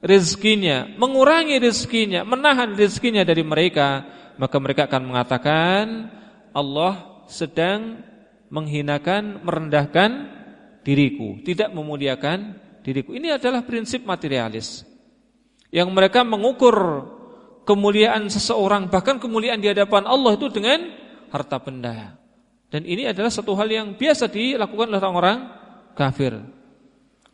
Speaker 1: rezekinya, mengurangi rezekinya, menahan rezekinya dari mereka, maka mereka akan mengatakan Allah sedang menghinakan, merendahkan diriku, tidak memuliakan diriku. Ini adalah prinsip materialis. Yang mereka mengukur kemuliaan seseorang bahkan kemuliaan di hadapan Allah itu dengan harta benda. Dan ini adalah satu hal yang biasa dilakukan oleh orang-orang kafir.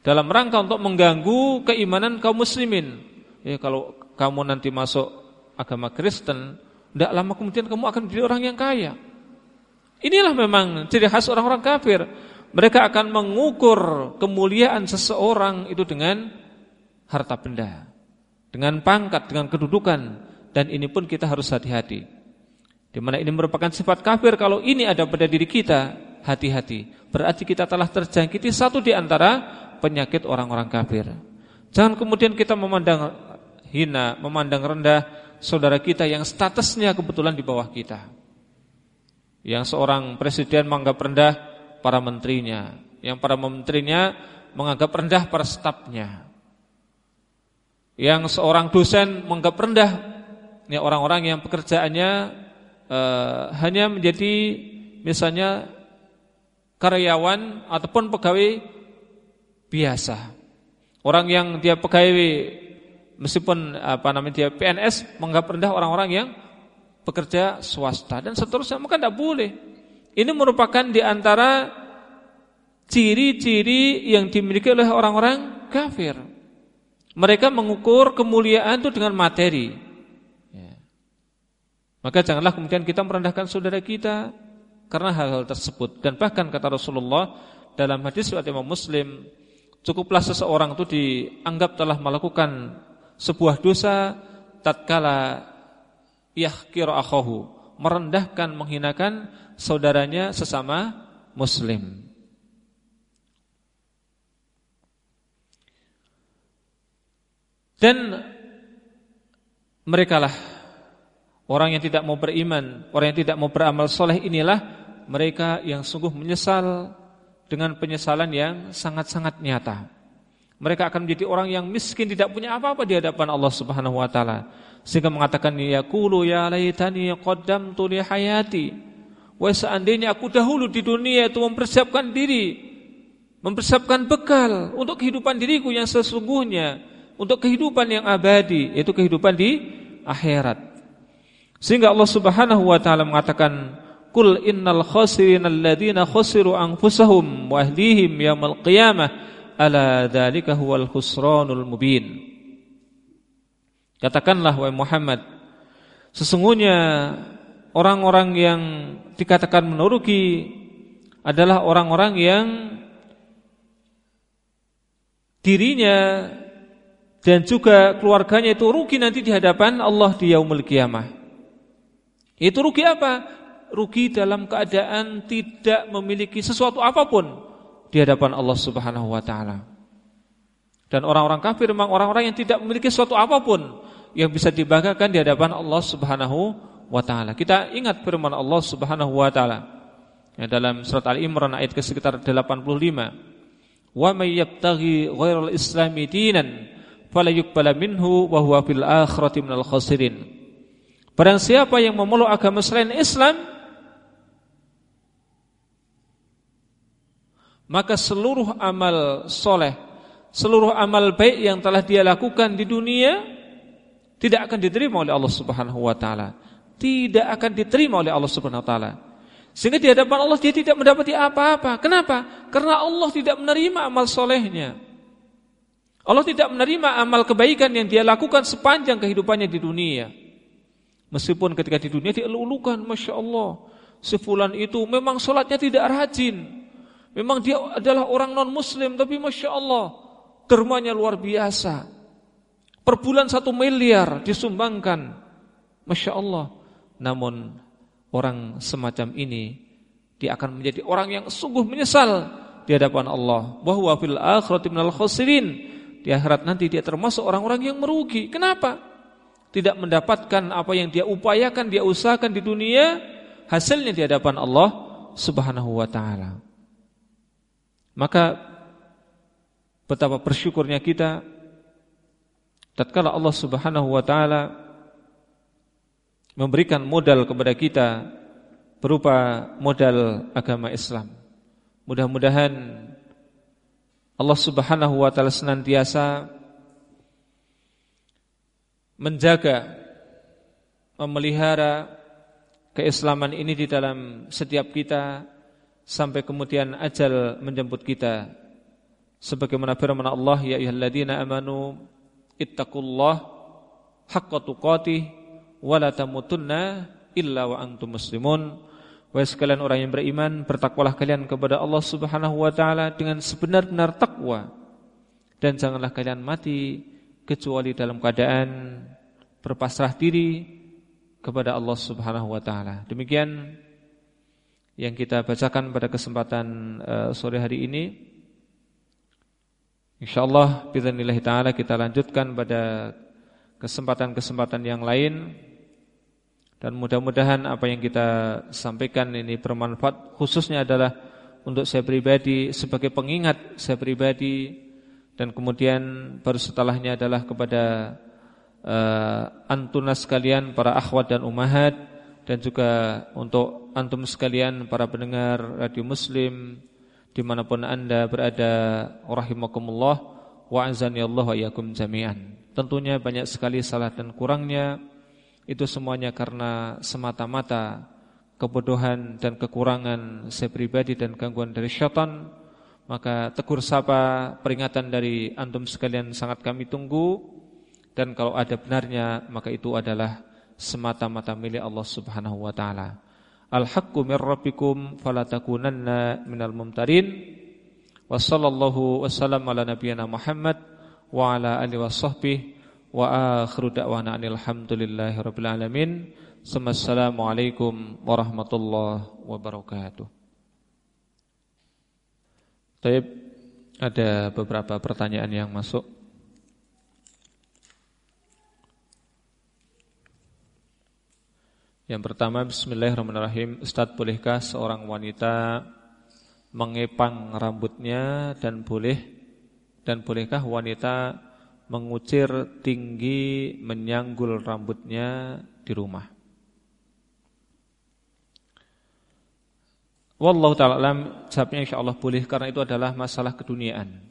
Speaker 1: Dalam rangka untuk mengganggu keimanan kaum muslimin. Ya kalau kamu nanti masuk agama Kristen, tidak lama kemudian kamu akan menjadi orang yang kaya. Inilah memang ciri khas orang-orang kafir. Mereka akan mengukur kemuliaan seseorang itu dengan harta benda dengan pangkat, dengan kedudukan dan ini pun kita harus hati-hati. Di mana ini merupakan sifat kafir kalau ini ada pada diri kita, hati-hati. Berarti kita telah terjangkiti satu di antara penyakit orang-orang kafir. Jangan kemudian kita memandang hina, memandang rendah saudara kita yang statusnya kebetulan di bawah kita. Yang seorang presiden menganggap rendah para menterinya, yang para menterinya menganggap rendah para stafnya yang seorang dosen menganggap rendah ya orang-orang yang pekerjaannya uh, hanya menjadi misalnya karyawan ataupun pegawai biasa. Orang yang dia pegawai meskipun apa namanya dia PNS menganggap rendah orang-orang yang bekerja swasta dan seterusnya maka tidak boleh. Ini merupakan di antara ciri-ciri yang dimiliki oleh orang-orang kafir. Mereka mengukur kemuliaan itu dengan materi. Ya. Maka janganlah kemudian kita merendahkan saudara kita karena hal-hal tersebut. Dan bahkan kata Rasulullah dalam hadis riwayat Muslim, cukuplah seseorang itu dianggap telah melakukan sebuah dosa tatkala yahkira akhahu, merendahkan menghinakan saudaranya sesama muslim. Dan merekalah orang yang tidak mau beriman, orang yang tidak mau beramal soleh inilah mereka yang sungguh menyesal dengan penyesalan yang sangat-sangat nyata. Mereka akan menjadi orang yang miskin tidak punya apa-apa di hadapan Allah Subhanahu wa taala. Sehingga mengatakan ya qulu ya laitani qaddamtu li hayati. Wah seandainya aku dahulu di dunia itu mempersiapkan diri, mempersiapkan bekal untuk kehidupan diriku yang sesungguhnya untuk kehidupan yang abadi, yaitu kehidupan di akhirat. Sehingga Allah Subhanahu wa taala mengatakan, "Qul innal khasirin alladziina khasiru anfusahum wa ahlihim yaumil qiyamah, ala dzalika huwal khusranul mubin." Katakanlah wahai Muhammad, sesungguhnya orang-orang yang dikatakan menuruki adalah orang-orang yang dirinya dan juga keluarganya itu rugi nanti di hadapan Allah di yaumul kiamah. Itu rugi apa? Rugi dalam keadaan tidak memiliki sesuatu apa pun di hadapan Allah Subhanahu wa taala. Dan orang-orang kafir memang orang-orang yang tidak memiliki sesuatu apa pun yang bisa dibanggakan di hadapan Allah Subhanahu wa taala. Kita ingat firman Allah Subhanahu wa taala ya, dalam surat Al-Imran ayat ke sekitar 85. Wa may yabtaghi ghairal islami dinan minhu wa huwa fil akhirati minal. Barang siapa yang memeluk agama selain Islam maka seluruh amal soleh, seluruh amal baik yang telah dia lakukan di dunia tidak akan diterima oleh Allah Subhanahu wa taala. Tidak akan diterima oleh Allah Subhanahu wa taala. Sehingga di hadapan Allah dia tidak mendapati apa-apa. Kenapa? Karena Allah tidak menerima amal solehnya. Allah tidak menerima amal kebaikan yang dia lakukan sepanjang kehidupannya di dunia. Meskipun ketika di dunia dia lulukan, Masya Allah. Sefulan itu memang sholatnya tidak rajin. Memang dia adalah orang non muslim, tapi Masya Allah. Dermanya luar biasa. Per bulan satu miliar disumbangkan. Masya Allah. Namun orang semacam ini, dia akan menjadi orang yang sungguh menyesal di hadapan Allah. Bahwa fil akhirati minal khasirin di akhirat nanti dia termasuk orang-orang yang merugi. Kenapa? Tidak mendapatkan apa yang dia upayakan, dia usahakan di dunia, hasilnya di hadapan Allah Subhanahu wa taala. Maka betapa bersyukurnya kita tatkala Allah Subhanahu wa taala memberikan modal kepada kita berupa modal agama Islam. Mudah-mudahan Allah Subhanahu wa taala senantiasa menjaga memelihara keislaman ini di dalam setiap kita sampai kemudian ajal menjemput kita. Sebagaimana firman Allah ya ayyuhalladzina amanu ittaqullah haqqa tuqatih wa la tamutunna illa wa antum muslimun. Wahai sekalian orang yang beriman, bertakwalah kalian kepada Allah Subhanahu wa taala dengan sebenar-benar takwa. Dan janganlah kalian mati kecuali dalam keadaan berpasrah diri kepada Allah Subhanahu wa taala. Demikian yang kita bacakan pada kesempatan uh, sore hari ini. Insyaallah bidznillahi taala kita lanjutkan pada kesempatan-kesempatan yang lain. Dan mudah-mudahan apa yang kita sampaikan ini bermanfaat. Khususnya adalah untuk saya pribadi sebagai pengingat saya pribadi. Dan kemudian baru setelahnya adalah kepada uh, antunas sekalian para akhwat dan umahat dan juga untuk antum sekalian para pendengar radio muslim di mana pun anda berada rahimakumullah wa azani Allah wa jami'an. Tentunya banyak sekali salah dan kurangnya. Itu semuanya karena semata-mata kebodohan dan kekurangan saya pribadi dan gangguan dari syaitan. Maka tegur sapa peringatan dari antum sekalian sangat kami tunggu. Dan kalau ada benarnya maka itu adalah semata-mata milik Allah Subhanahu wa taala. Al-haqqu min rabbikum fala takunanna minal mumtarin. Wa sallallahu wasallam ala nabiyyina Muhammad wa ala alihi washabbihi wa akhiru da'wana alhamdulillahi rabbil alamin. Assalamualaikum warahmatullahi wabarakatuh. Baik, ada beberapa pertanyaan yang masuk. Yang pertama Bismillahirrahmanirrahim. Ustaz bolehkah seorang wanita Mengepang rambutnya Dan boleh Dan bolehkah wanita Mengucir tinggi Menyanggul rambutnya Di rumah? Wallahu ta'ala alam Jawabnya insya Allah boleh Karena itu adalah masalah keduniaan.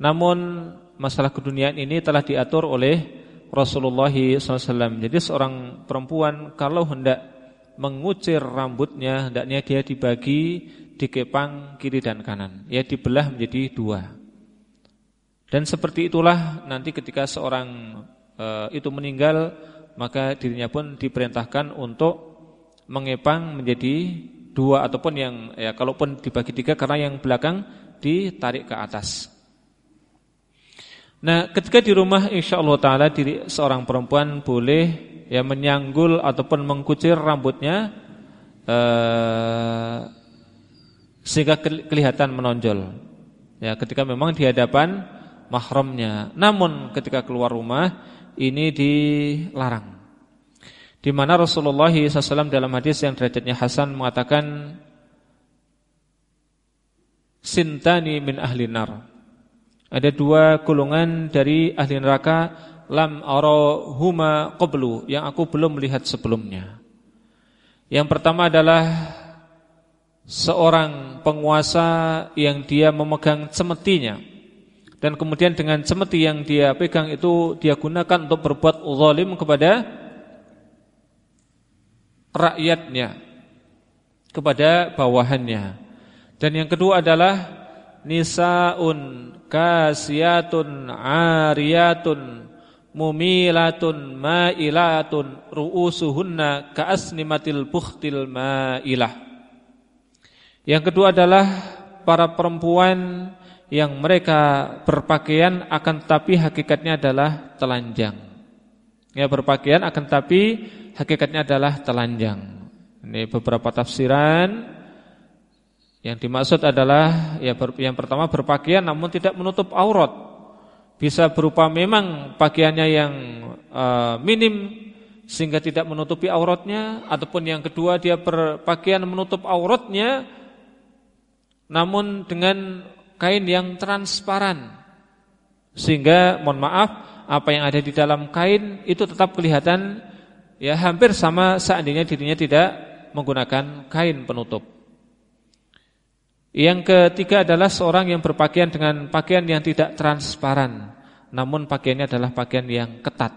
Speaker 1: Namun masalah keduniaan ini telah diatur oleh Rasulullah SAW Jadi seorang perempuan Kalau hendak mengucir rambutnya Hendaknya dia dibagi Dikepang kiri dan kanan. Ya dibelah menjadi dua. Dan seperti itulah Nanti ketika seorang e, Itu meninggal Maka dirinya pun diperintahkan untuk Mengepang menjadi dua ataupun yang ya kalaupun dibagi tiga karena yang belakang ditarik ke atas. Nah, ketika di rumah insya Allah taala diri seorang perempuan boleh ya menyanggul ataupun mengkucir rambutnya eh, sehingga kelihatan menonjol. Ya, ketika memang di hadapan mahramnya. Namun ketika keluar rumah ini dilarang. Di mana Rasulullah SAW dalam hadis yang derajatnya Hasan mengatakan Sintani min ahli nar Ada dua golongan dari ahli neraka Lam huma qablu Yang aku belum melihat sebelumnya Yang pertama adalah Seorang penguasa yang dia memegang cemetinya Dan kemudian dengan cemeti yang dia pegang itu Dia gunakan untuk berbuat zalim kepada rakyatnya kepada bawahannya. Dan yang kedua adalah nisaun kasiyatun ariyatun mumilatun mailatun ru'usuhunna ka'asnimatil bukhtil mailah. Yang kedua adalah para perempuan yang mereka berpakaian akan tapi hakikatnya adalah telanjang. Ya berpakaian akan tapi hakikatnya adalah telanjang. Ini beberapa tafsiran yang dimaksud adalah ya yang pertama berpakaian namun tidak menutup aurat. Bisa berupa memang pakaiannya yang uh, minim sehingga tidak menutupi auratnya ataupun yang kedua dia berpakaian menutup auratnya namun dengan kain yang transparan sehingga mohon maaf apa yang ada di dalam kain itu tetap kelihatan ya hampir sama seandainya dirinya tidak menggunakan kain penutup. Yang ketiga adalah seorang yang berpakaian dengan pakaian yang tidak transparan, namun pakaiannya adalah pakaian yang ketat.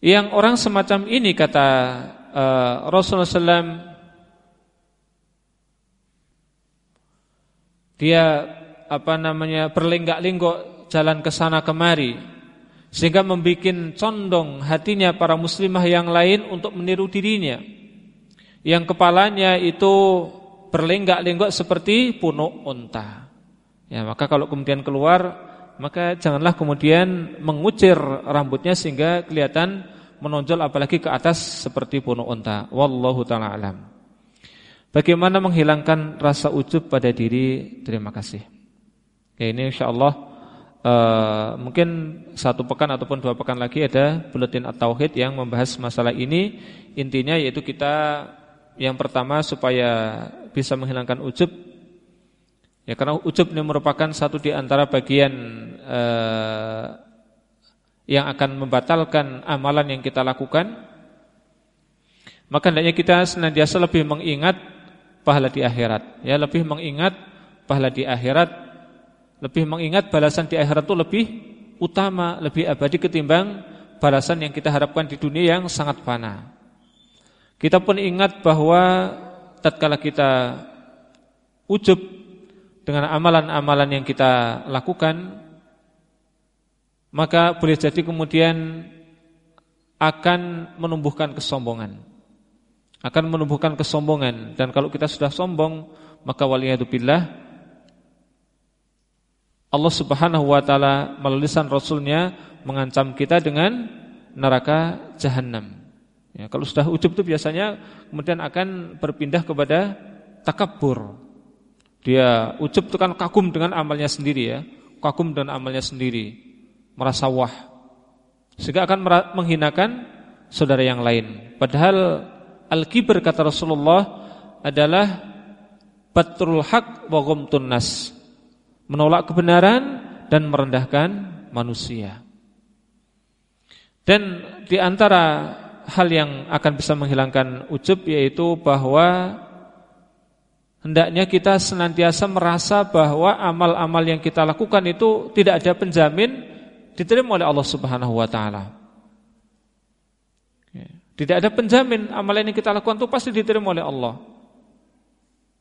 Speaker 1: Yang orang semacam ini kata uh, Rasulullah SAW, dia apa namanya berlenggak-lenggok jalan ke sana kemari sehingga membuat condong hatinya para muslimah yang lain untuk meniru dirinya yang kepalanya itu berlenggak-lenggok seperti punuk unta. Ya maka kalau kemudian keluar maka janganlah kemudian mengucir rambutnya sehingga kelihatan menonjol apalagi ke atas seperti punuk unta. Wallahu taala alam. Bagaimana menghilangkan rasa ujub pada diri? Terima kasih. Ya ini insyaallah Uh, mungkin satu pekan ataupun dua pekan lagi ada buletin at-tauhid yang membahas masalah ini. Intinya yaitu kita yang pertama supaya bisa menghilangkan ujub. Ya karena ujub ini merupakan satu di antara bagian uh, yang akan membatalkan amalan yang kita lakukan. Maka hendaknya kita senantiasa lebih mengingat pahala di akhirat, ya lebih mengingat pahala di akhirat lebih mengingat balasan di akhirat itu lebih utama, lebih abadi ketimbang balasan yang kita harapkan di dunia yang sangat fana. Kita pun ingat bahwa tatkala kita ujub dengan amalan-amalan yang kita lakukan maka boleh jadi kemudian akan menumbuhkan kesombongan. Akan menumbuhkan kesombongan dan kalau kita sudah sombong maka waliyadzubillah Allah Subhanahu wa taala melalui lisan Rasulnya mengancam kita dengan neraka jahanam. Ya, kalau sudah ujub itu biasanya kemudian akan berpindah kepada takabur. Dia ujub itu kan kagum dengan amalnya sendiri ya, kagum dengan amalnya sendiri, merasa wah. Sehingga akan menghinakan saudara yang lain. Padahal al-kibr kata Rasulullah adalah batrul haq wa ghamtun nas. Menolak kebenaran dan merendahkan manusia. Dan di antara hal yang akan bisa menghilangkan ujub yaitu bahwa hendaknya kita senantiasa merasa bahwa amal-amal yang kita lakukan itu tidak ada penjamin diterima oleh Allah Subhanahu wa taala. Tidak ada penjamin amalan yang kita lakukan itu pasti diterima oleh Allah.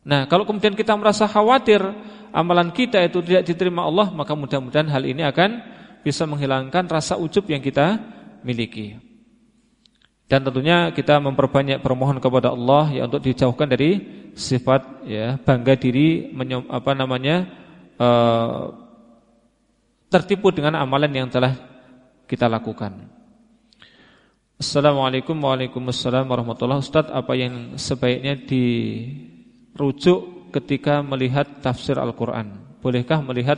Speaker 1: Nah, kalau kemudian kita merasa khawatir amalan kita itu tidak diterima Allah, maka mudah-mudahan hal ini akan bisa menghilangkan rasa ujub yang kita miliki. Dan tentunya kita memperbanyak permohon kepada Allah ya untuk dijauhkan dari sifat ya bangga diri menyom, apa namanya uh, tertipu dengan amalan yang telah kita lakukan. Assalamualaikum Waalaikumsalam warahmatullahi Ustaz apa yang sebaiknya dirujuk ketika melihat tafsir Al-Quran? Bolehkah melihat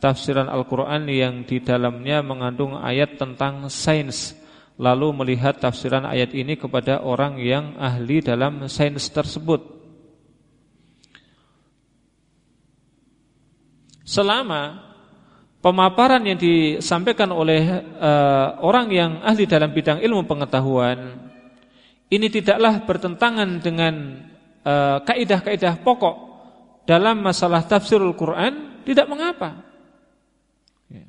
Speaker 1: tafsiran Al-Quran yang di dalamnya mengandung ayat tentang sains lalu melihat tafsiran ayat ini kepada orang yang ahli dalam sains tersebut. Selama pemaparan yang disampaikan oleh uh, orang yang ahli dalam bidang ilmu pengetahuan ini tidaklah bertentangan dengan uh, kaidah-kaidah pokok dalam masalah tafsirul Quran, tidak mengapa. Ya.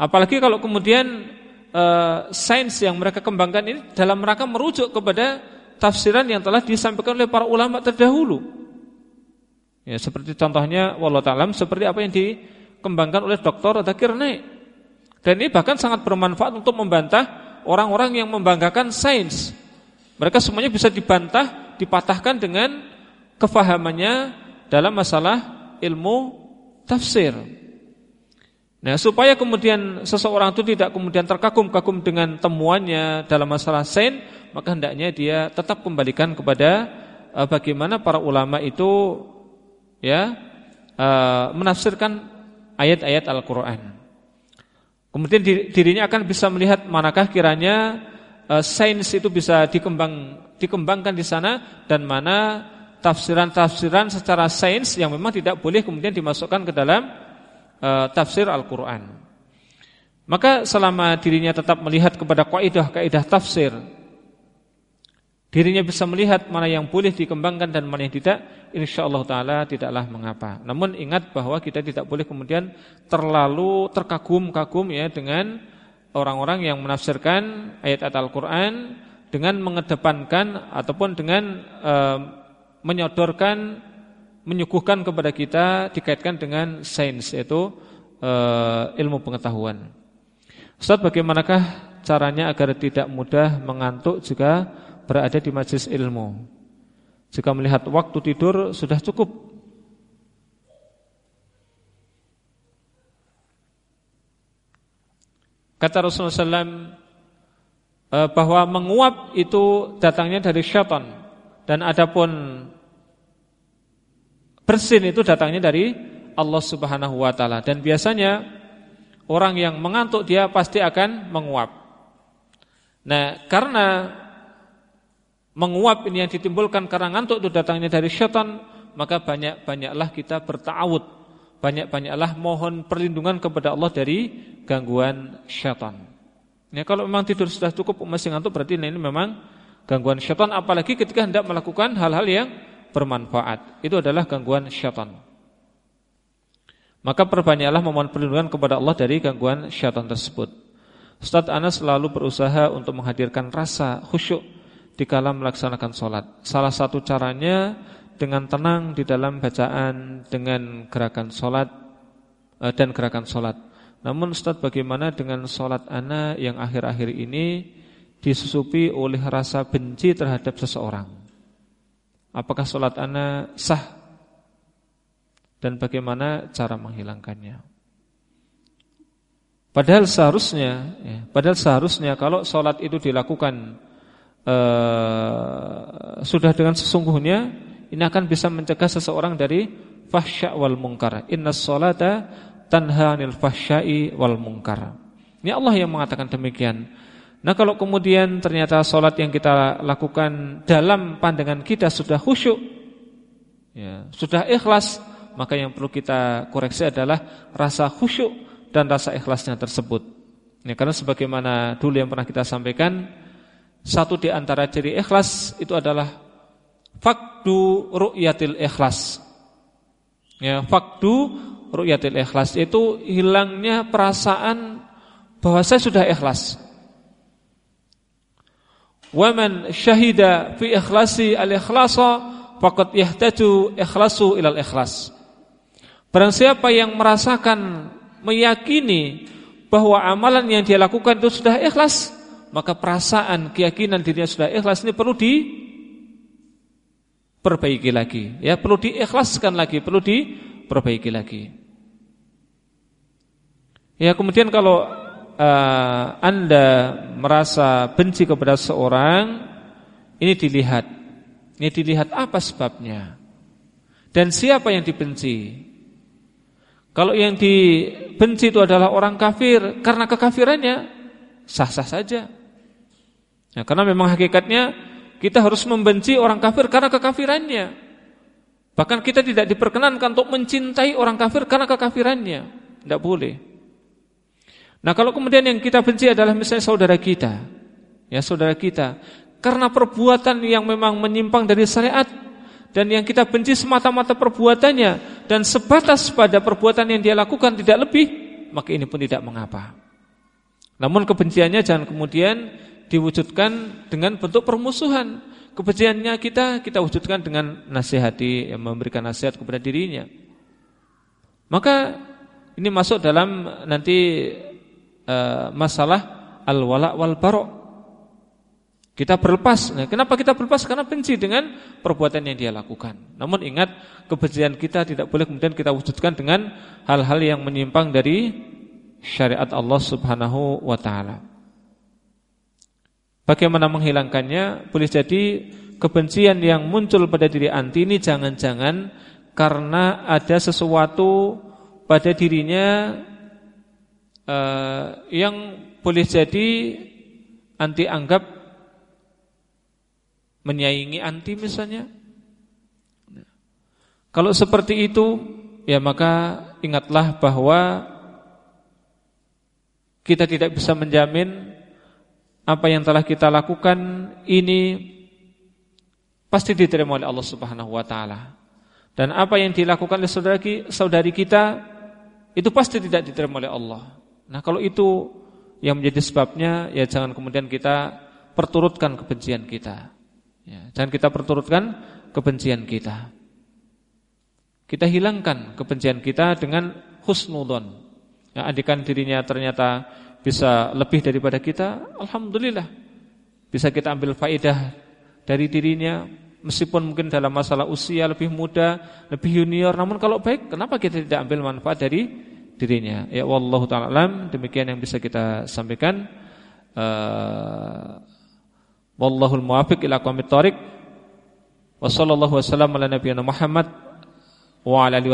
Speaker 1: Apalagi kalau kemudian uh, sains yang mereka kembangkan ini dalam rangka merujuk kepada tafsiran yang telah disampaikan oleh para ulama terdahulu. Ya, seperti contohnya wallahu taala seperti apa yang dikembangkan oleh Dr. Zakir Naik. Dan ini bahkan sangat bermanfaat untuk membantah orang-orang yang membanggakan sains. Mereka semuanya bisa dibantah, dipatahkan dengan kefahamannya dalam masalah ilmu tafsir. Nah, supaya kemudian seseorang itu tidak kemudian terkagum-kagum dengan temuannya dalam masalah sains, maka hendaknya dia tetap kembalikan kepada uh, bagaimana para ulama itu ya uh, menafsirkan ayat-ayat Al-Qur'an. Kemudian dirinya akan bisa melihat manakah kiranya uh, sains itu bisa dikembang dikembangkan di sana dan mana tafsiran-tafsiran secara sains yang memang tidak boleh kemudian dimasukkan ke dalam uh, tafsir Al-Quran. Maka selama dirinya tetap melihat kepada kaidah-kaidah tafsir, dirinya bisa melihat mana yang boleh dikembangkan dan mana yang tidak, insya Allah Taala tidaklah mengapa. Namun ingat bahwa kita tidak boleh kemudian terlalu terkagum-kagum ya dengan orang-orang yang menafsirkan ayat-ayat Al-Quran dengan mengedepankan ataupun dengan uh, menyodorkan menyuguhkan kepada kita dikaitkan dengan sains yaitu uh, ilmu pengetahuan. Ustaz bagaimanakah caranya agar tidak mudah mengantuk jika berada di majelis ilmu? Jika melihat waktu tidur sudah cukup Kata Rasulullah SAW eh, bahwa menguap itu datangnya dari syaitan dan adapun Bersin itu datangnya dari Allah Subhanahu wa taala dan biasanya orang yang mengantuk dia pasti akan menguap. Nah, karena menguap ini yang ditimbulkan karena ngantuk itu datangnya dari syaitan, maka banyak-banyaklah kita bertawud, banyak-banyaklah mohon perlindungan kepada Allah dari gangguan syaitan. Ya, kalau memang tidur sudah cukup masih ngantuk berarti ini memang gangguan syaitan apalagi ketika hendak melakukan hal-hal yang bermanfaat. Itu adalah gangguan syaitan. Maka perbanyaklah memohon perlindungan kepada Allah dari gangguan syaitan tersebut. Ustaz Anas selalu berusaha untuk menghadirkan rasa khusyuk di kala melaksanakan sholat. Salah satu caranya dengan tenang di dalam bacaan dengan gerakan solat uh, dan gerakan solat. Namun Ustaz bagaimana dengan solat ana yang akhir-akhir ini disusupi oleh rasa benci terhadap seseorang? Apakah solat ana sah dan bagaimana cara menghilangkannya? Padahal seharusnya, ya, padahal seharusnya kalau sholat itu dilakukan uh, sudah dengan sesungguhnya, ini akan bisa mencegah seseorang dari fahsya wal mungkar. Inna sholata tanha anil fahsyai wal mungkar. Ini Allah yang mengatakan demikian. Nah kalau kemudian ternyata sholat yang kita lakukan dalam pandangan kita sudah khusyuk, ya, sudah ikhlas, maka yang perlu kita koreksi adalah rasa khusyuk dan rasa ikhlasnya tersebut. Ya, karena sebagaimana dulu yang pernah kita sampaikan, satu di antara ciri ikhlas itu adalah fakdu ru'yatil ikhlas. Ya, fakdu ru'yatil ikhlas itu hilangnya perasaan bahwa saya sudah ikhlas. Waman syahida fi ikhlasi al-ikhlasa faqad yahtaju ikhlasu ilal ikhlas. Barang siapa yang merasakan meyakini bahwa amalan yang dia lakukan itu sudah ikhlas, maka perasaan keyakinan dirinya sudah ikhlas ini perlu diperbaiki lagi, ya perlu diikhlaskan lagi, perlu diperbaiki lagi. Ya kemudian kalau uh, anda merasa benci kepada seorang, ini dilihat, ini dilihat apa sebabnya dan siapa yang dibenci. Kalau yang dibenci itu adalah orang kafir karena kekafirannya sah-sah saja. Ya, karena memang hakikatnya kita harus membenci orang kafir karena kekafirannya. Bahkan kita tidak diperkenankan untuk mencintai orang kafir karena kekafirannya. Tidak boleh. Nah kalau kemudian yang kita benci adalah misalnya saudara kita. Ya saudara kita. Karena perbuatan yang memang menyimpang dari syariat dan yang kita benci semata-mata perbuatannya dan sebatas pada perbuatan yang dia lakukan tidak lebih, maka ini pun tidak mengapa. Namun kebenciannya jangan kemudian diwujudkan dengan bentuk permusuhan. Kebenciannya kita kita wujudkan dengan nasihati yang memberikan nasihat kepada dirinya. Maka ini masuk dalam nanti uh, masalah al-wala wal barok kita berlepas. Nah, kenapa kita berlepas? Karena benci dengan perbuatan yang dia lakukan. Namun ingat, kebencian kita tidak boleh kemudian kita wujudkan dengan hal-hal yang menyimpang dari syariat Allah Subhanahu wa taala. Bagaimana menghilangkannya? Boleh jadi kebencian yang muncul pada diri anti ini jangan-jangan karena ada sesuatu pada dirinya uh, yang boleh jadi anti anggap menyaingi anti misalnya. Kalau seperti itu, ya maka ingatlah bahwa kita tidak bisa menjamin apa yang telah kita lakukan ini pasti diterima oleh Allah Subhanahu wa taala. Dan apa yang dilakukan oleh saudari saudari kita itu pasti tidak diterima oleh Allah. Nah, kalau itu yang menjadi sebabnya ya jangan kemudian kita perturutkan kebencian kita. Ya, jangan kita perturutkan kebencian kita. Kita hilangkan kebencian kita dengan husnudon. Ya, adikan dirinya ternyata bisa lebih daripada kita, alhamdulillah. Bisa kita ambil faedah dari dirinya meskipun mungkin dalam masalah usia lebih muda, lebih junior, namun kalau baik kenapa kita tidak ambil manfaat dari dirinya? Ya wallahu taala alam, demikian yang bisa kita sampaikan. Uh, Wallahul muwafiq ila aqwamit thoriq. Wa sallallahu wasallam ala nabiyyina Muhammad wa ala alihi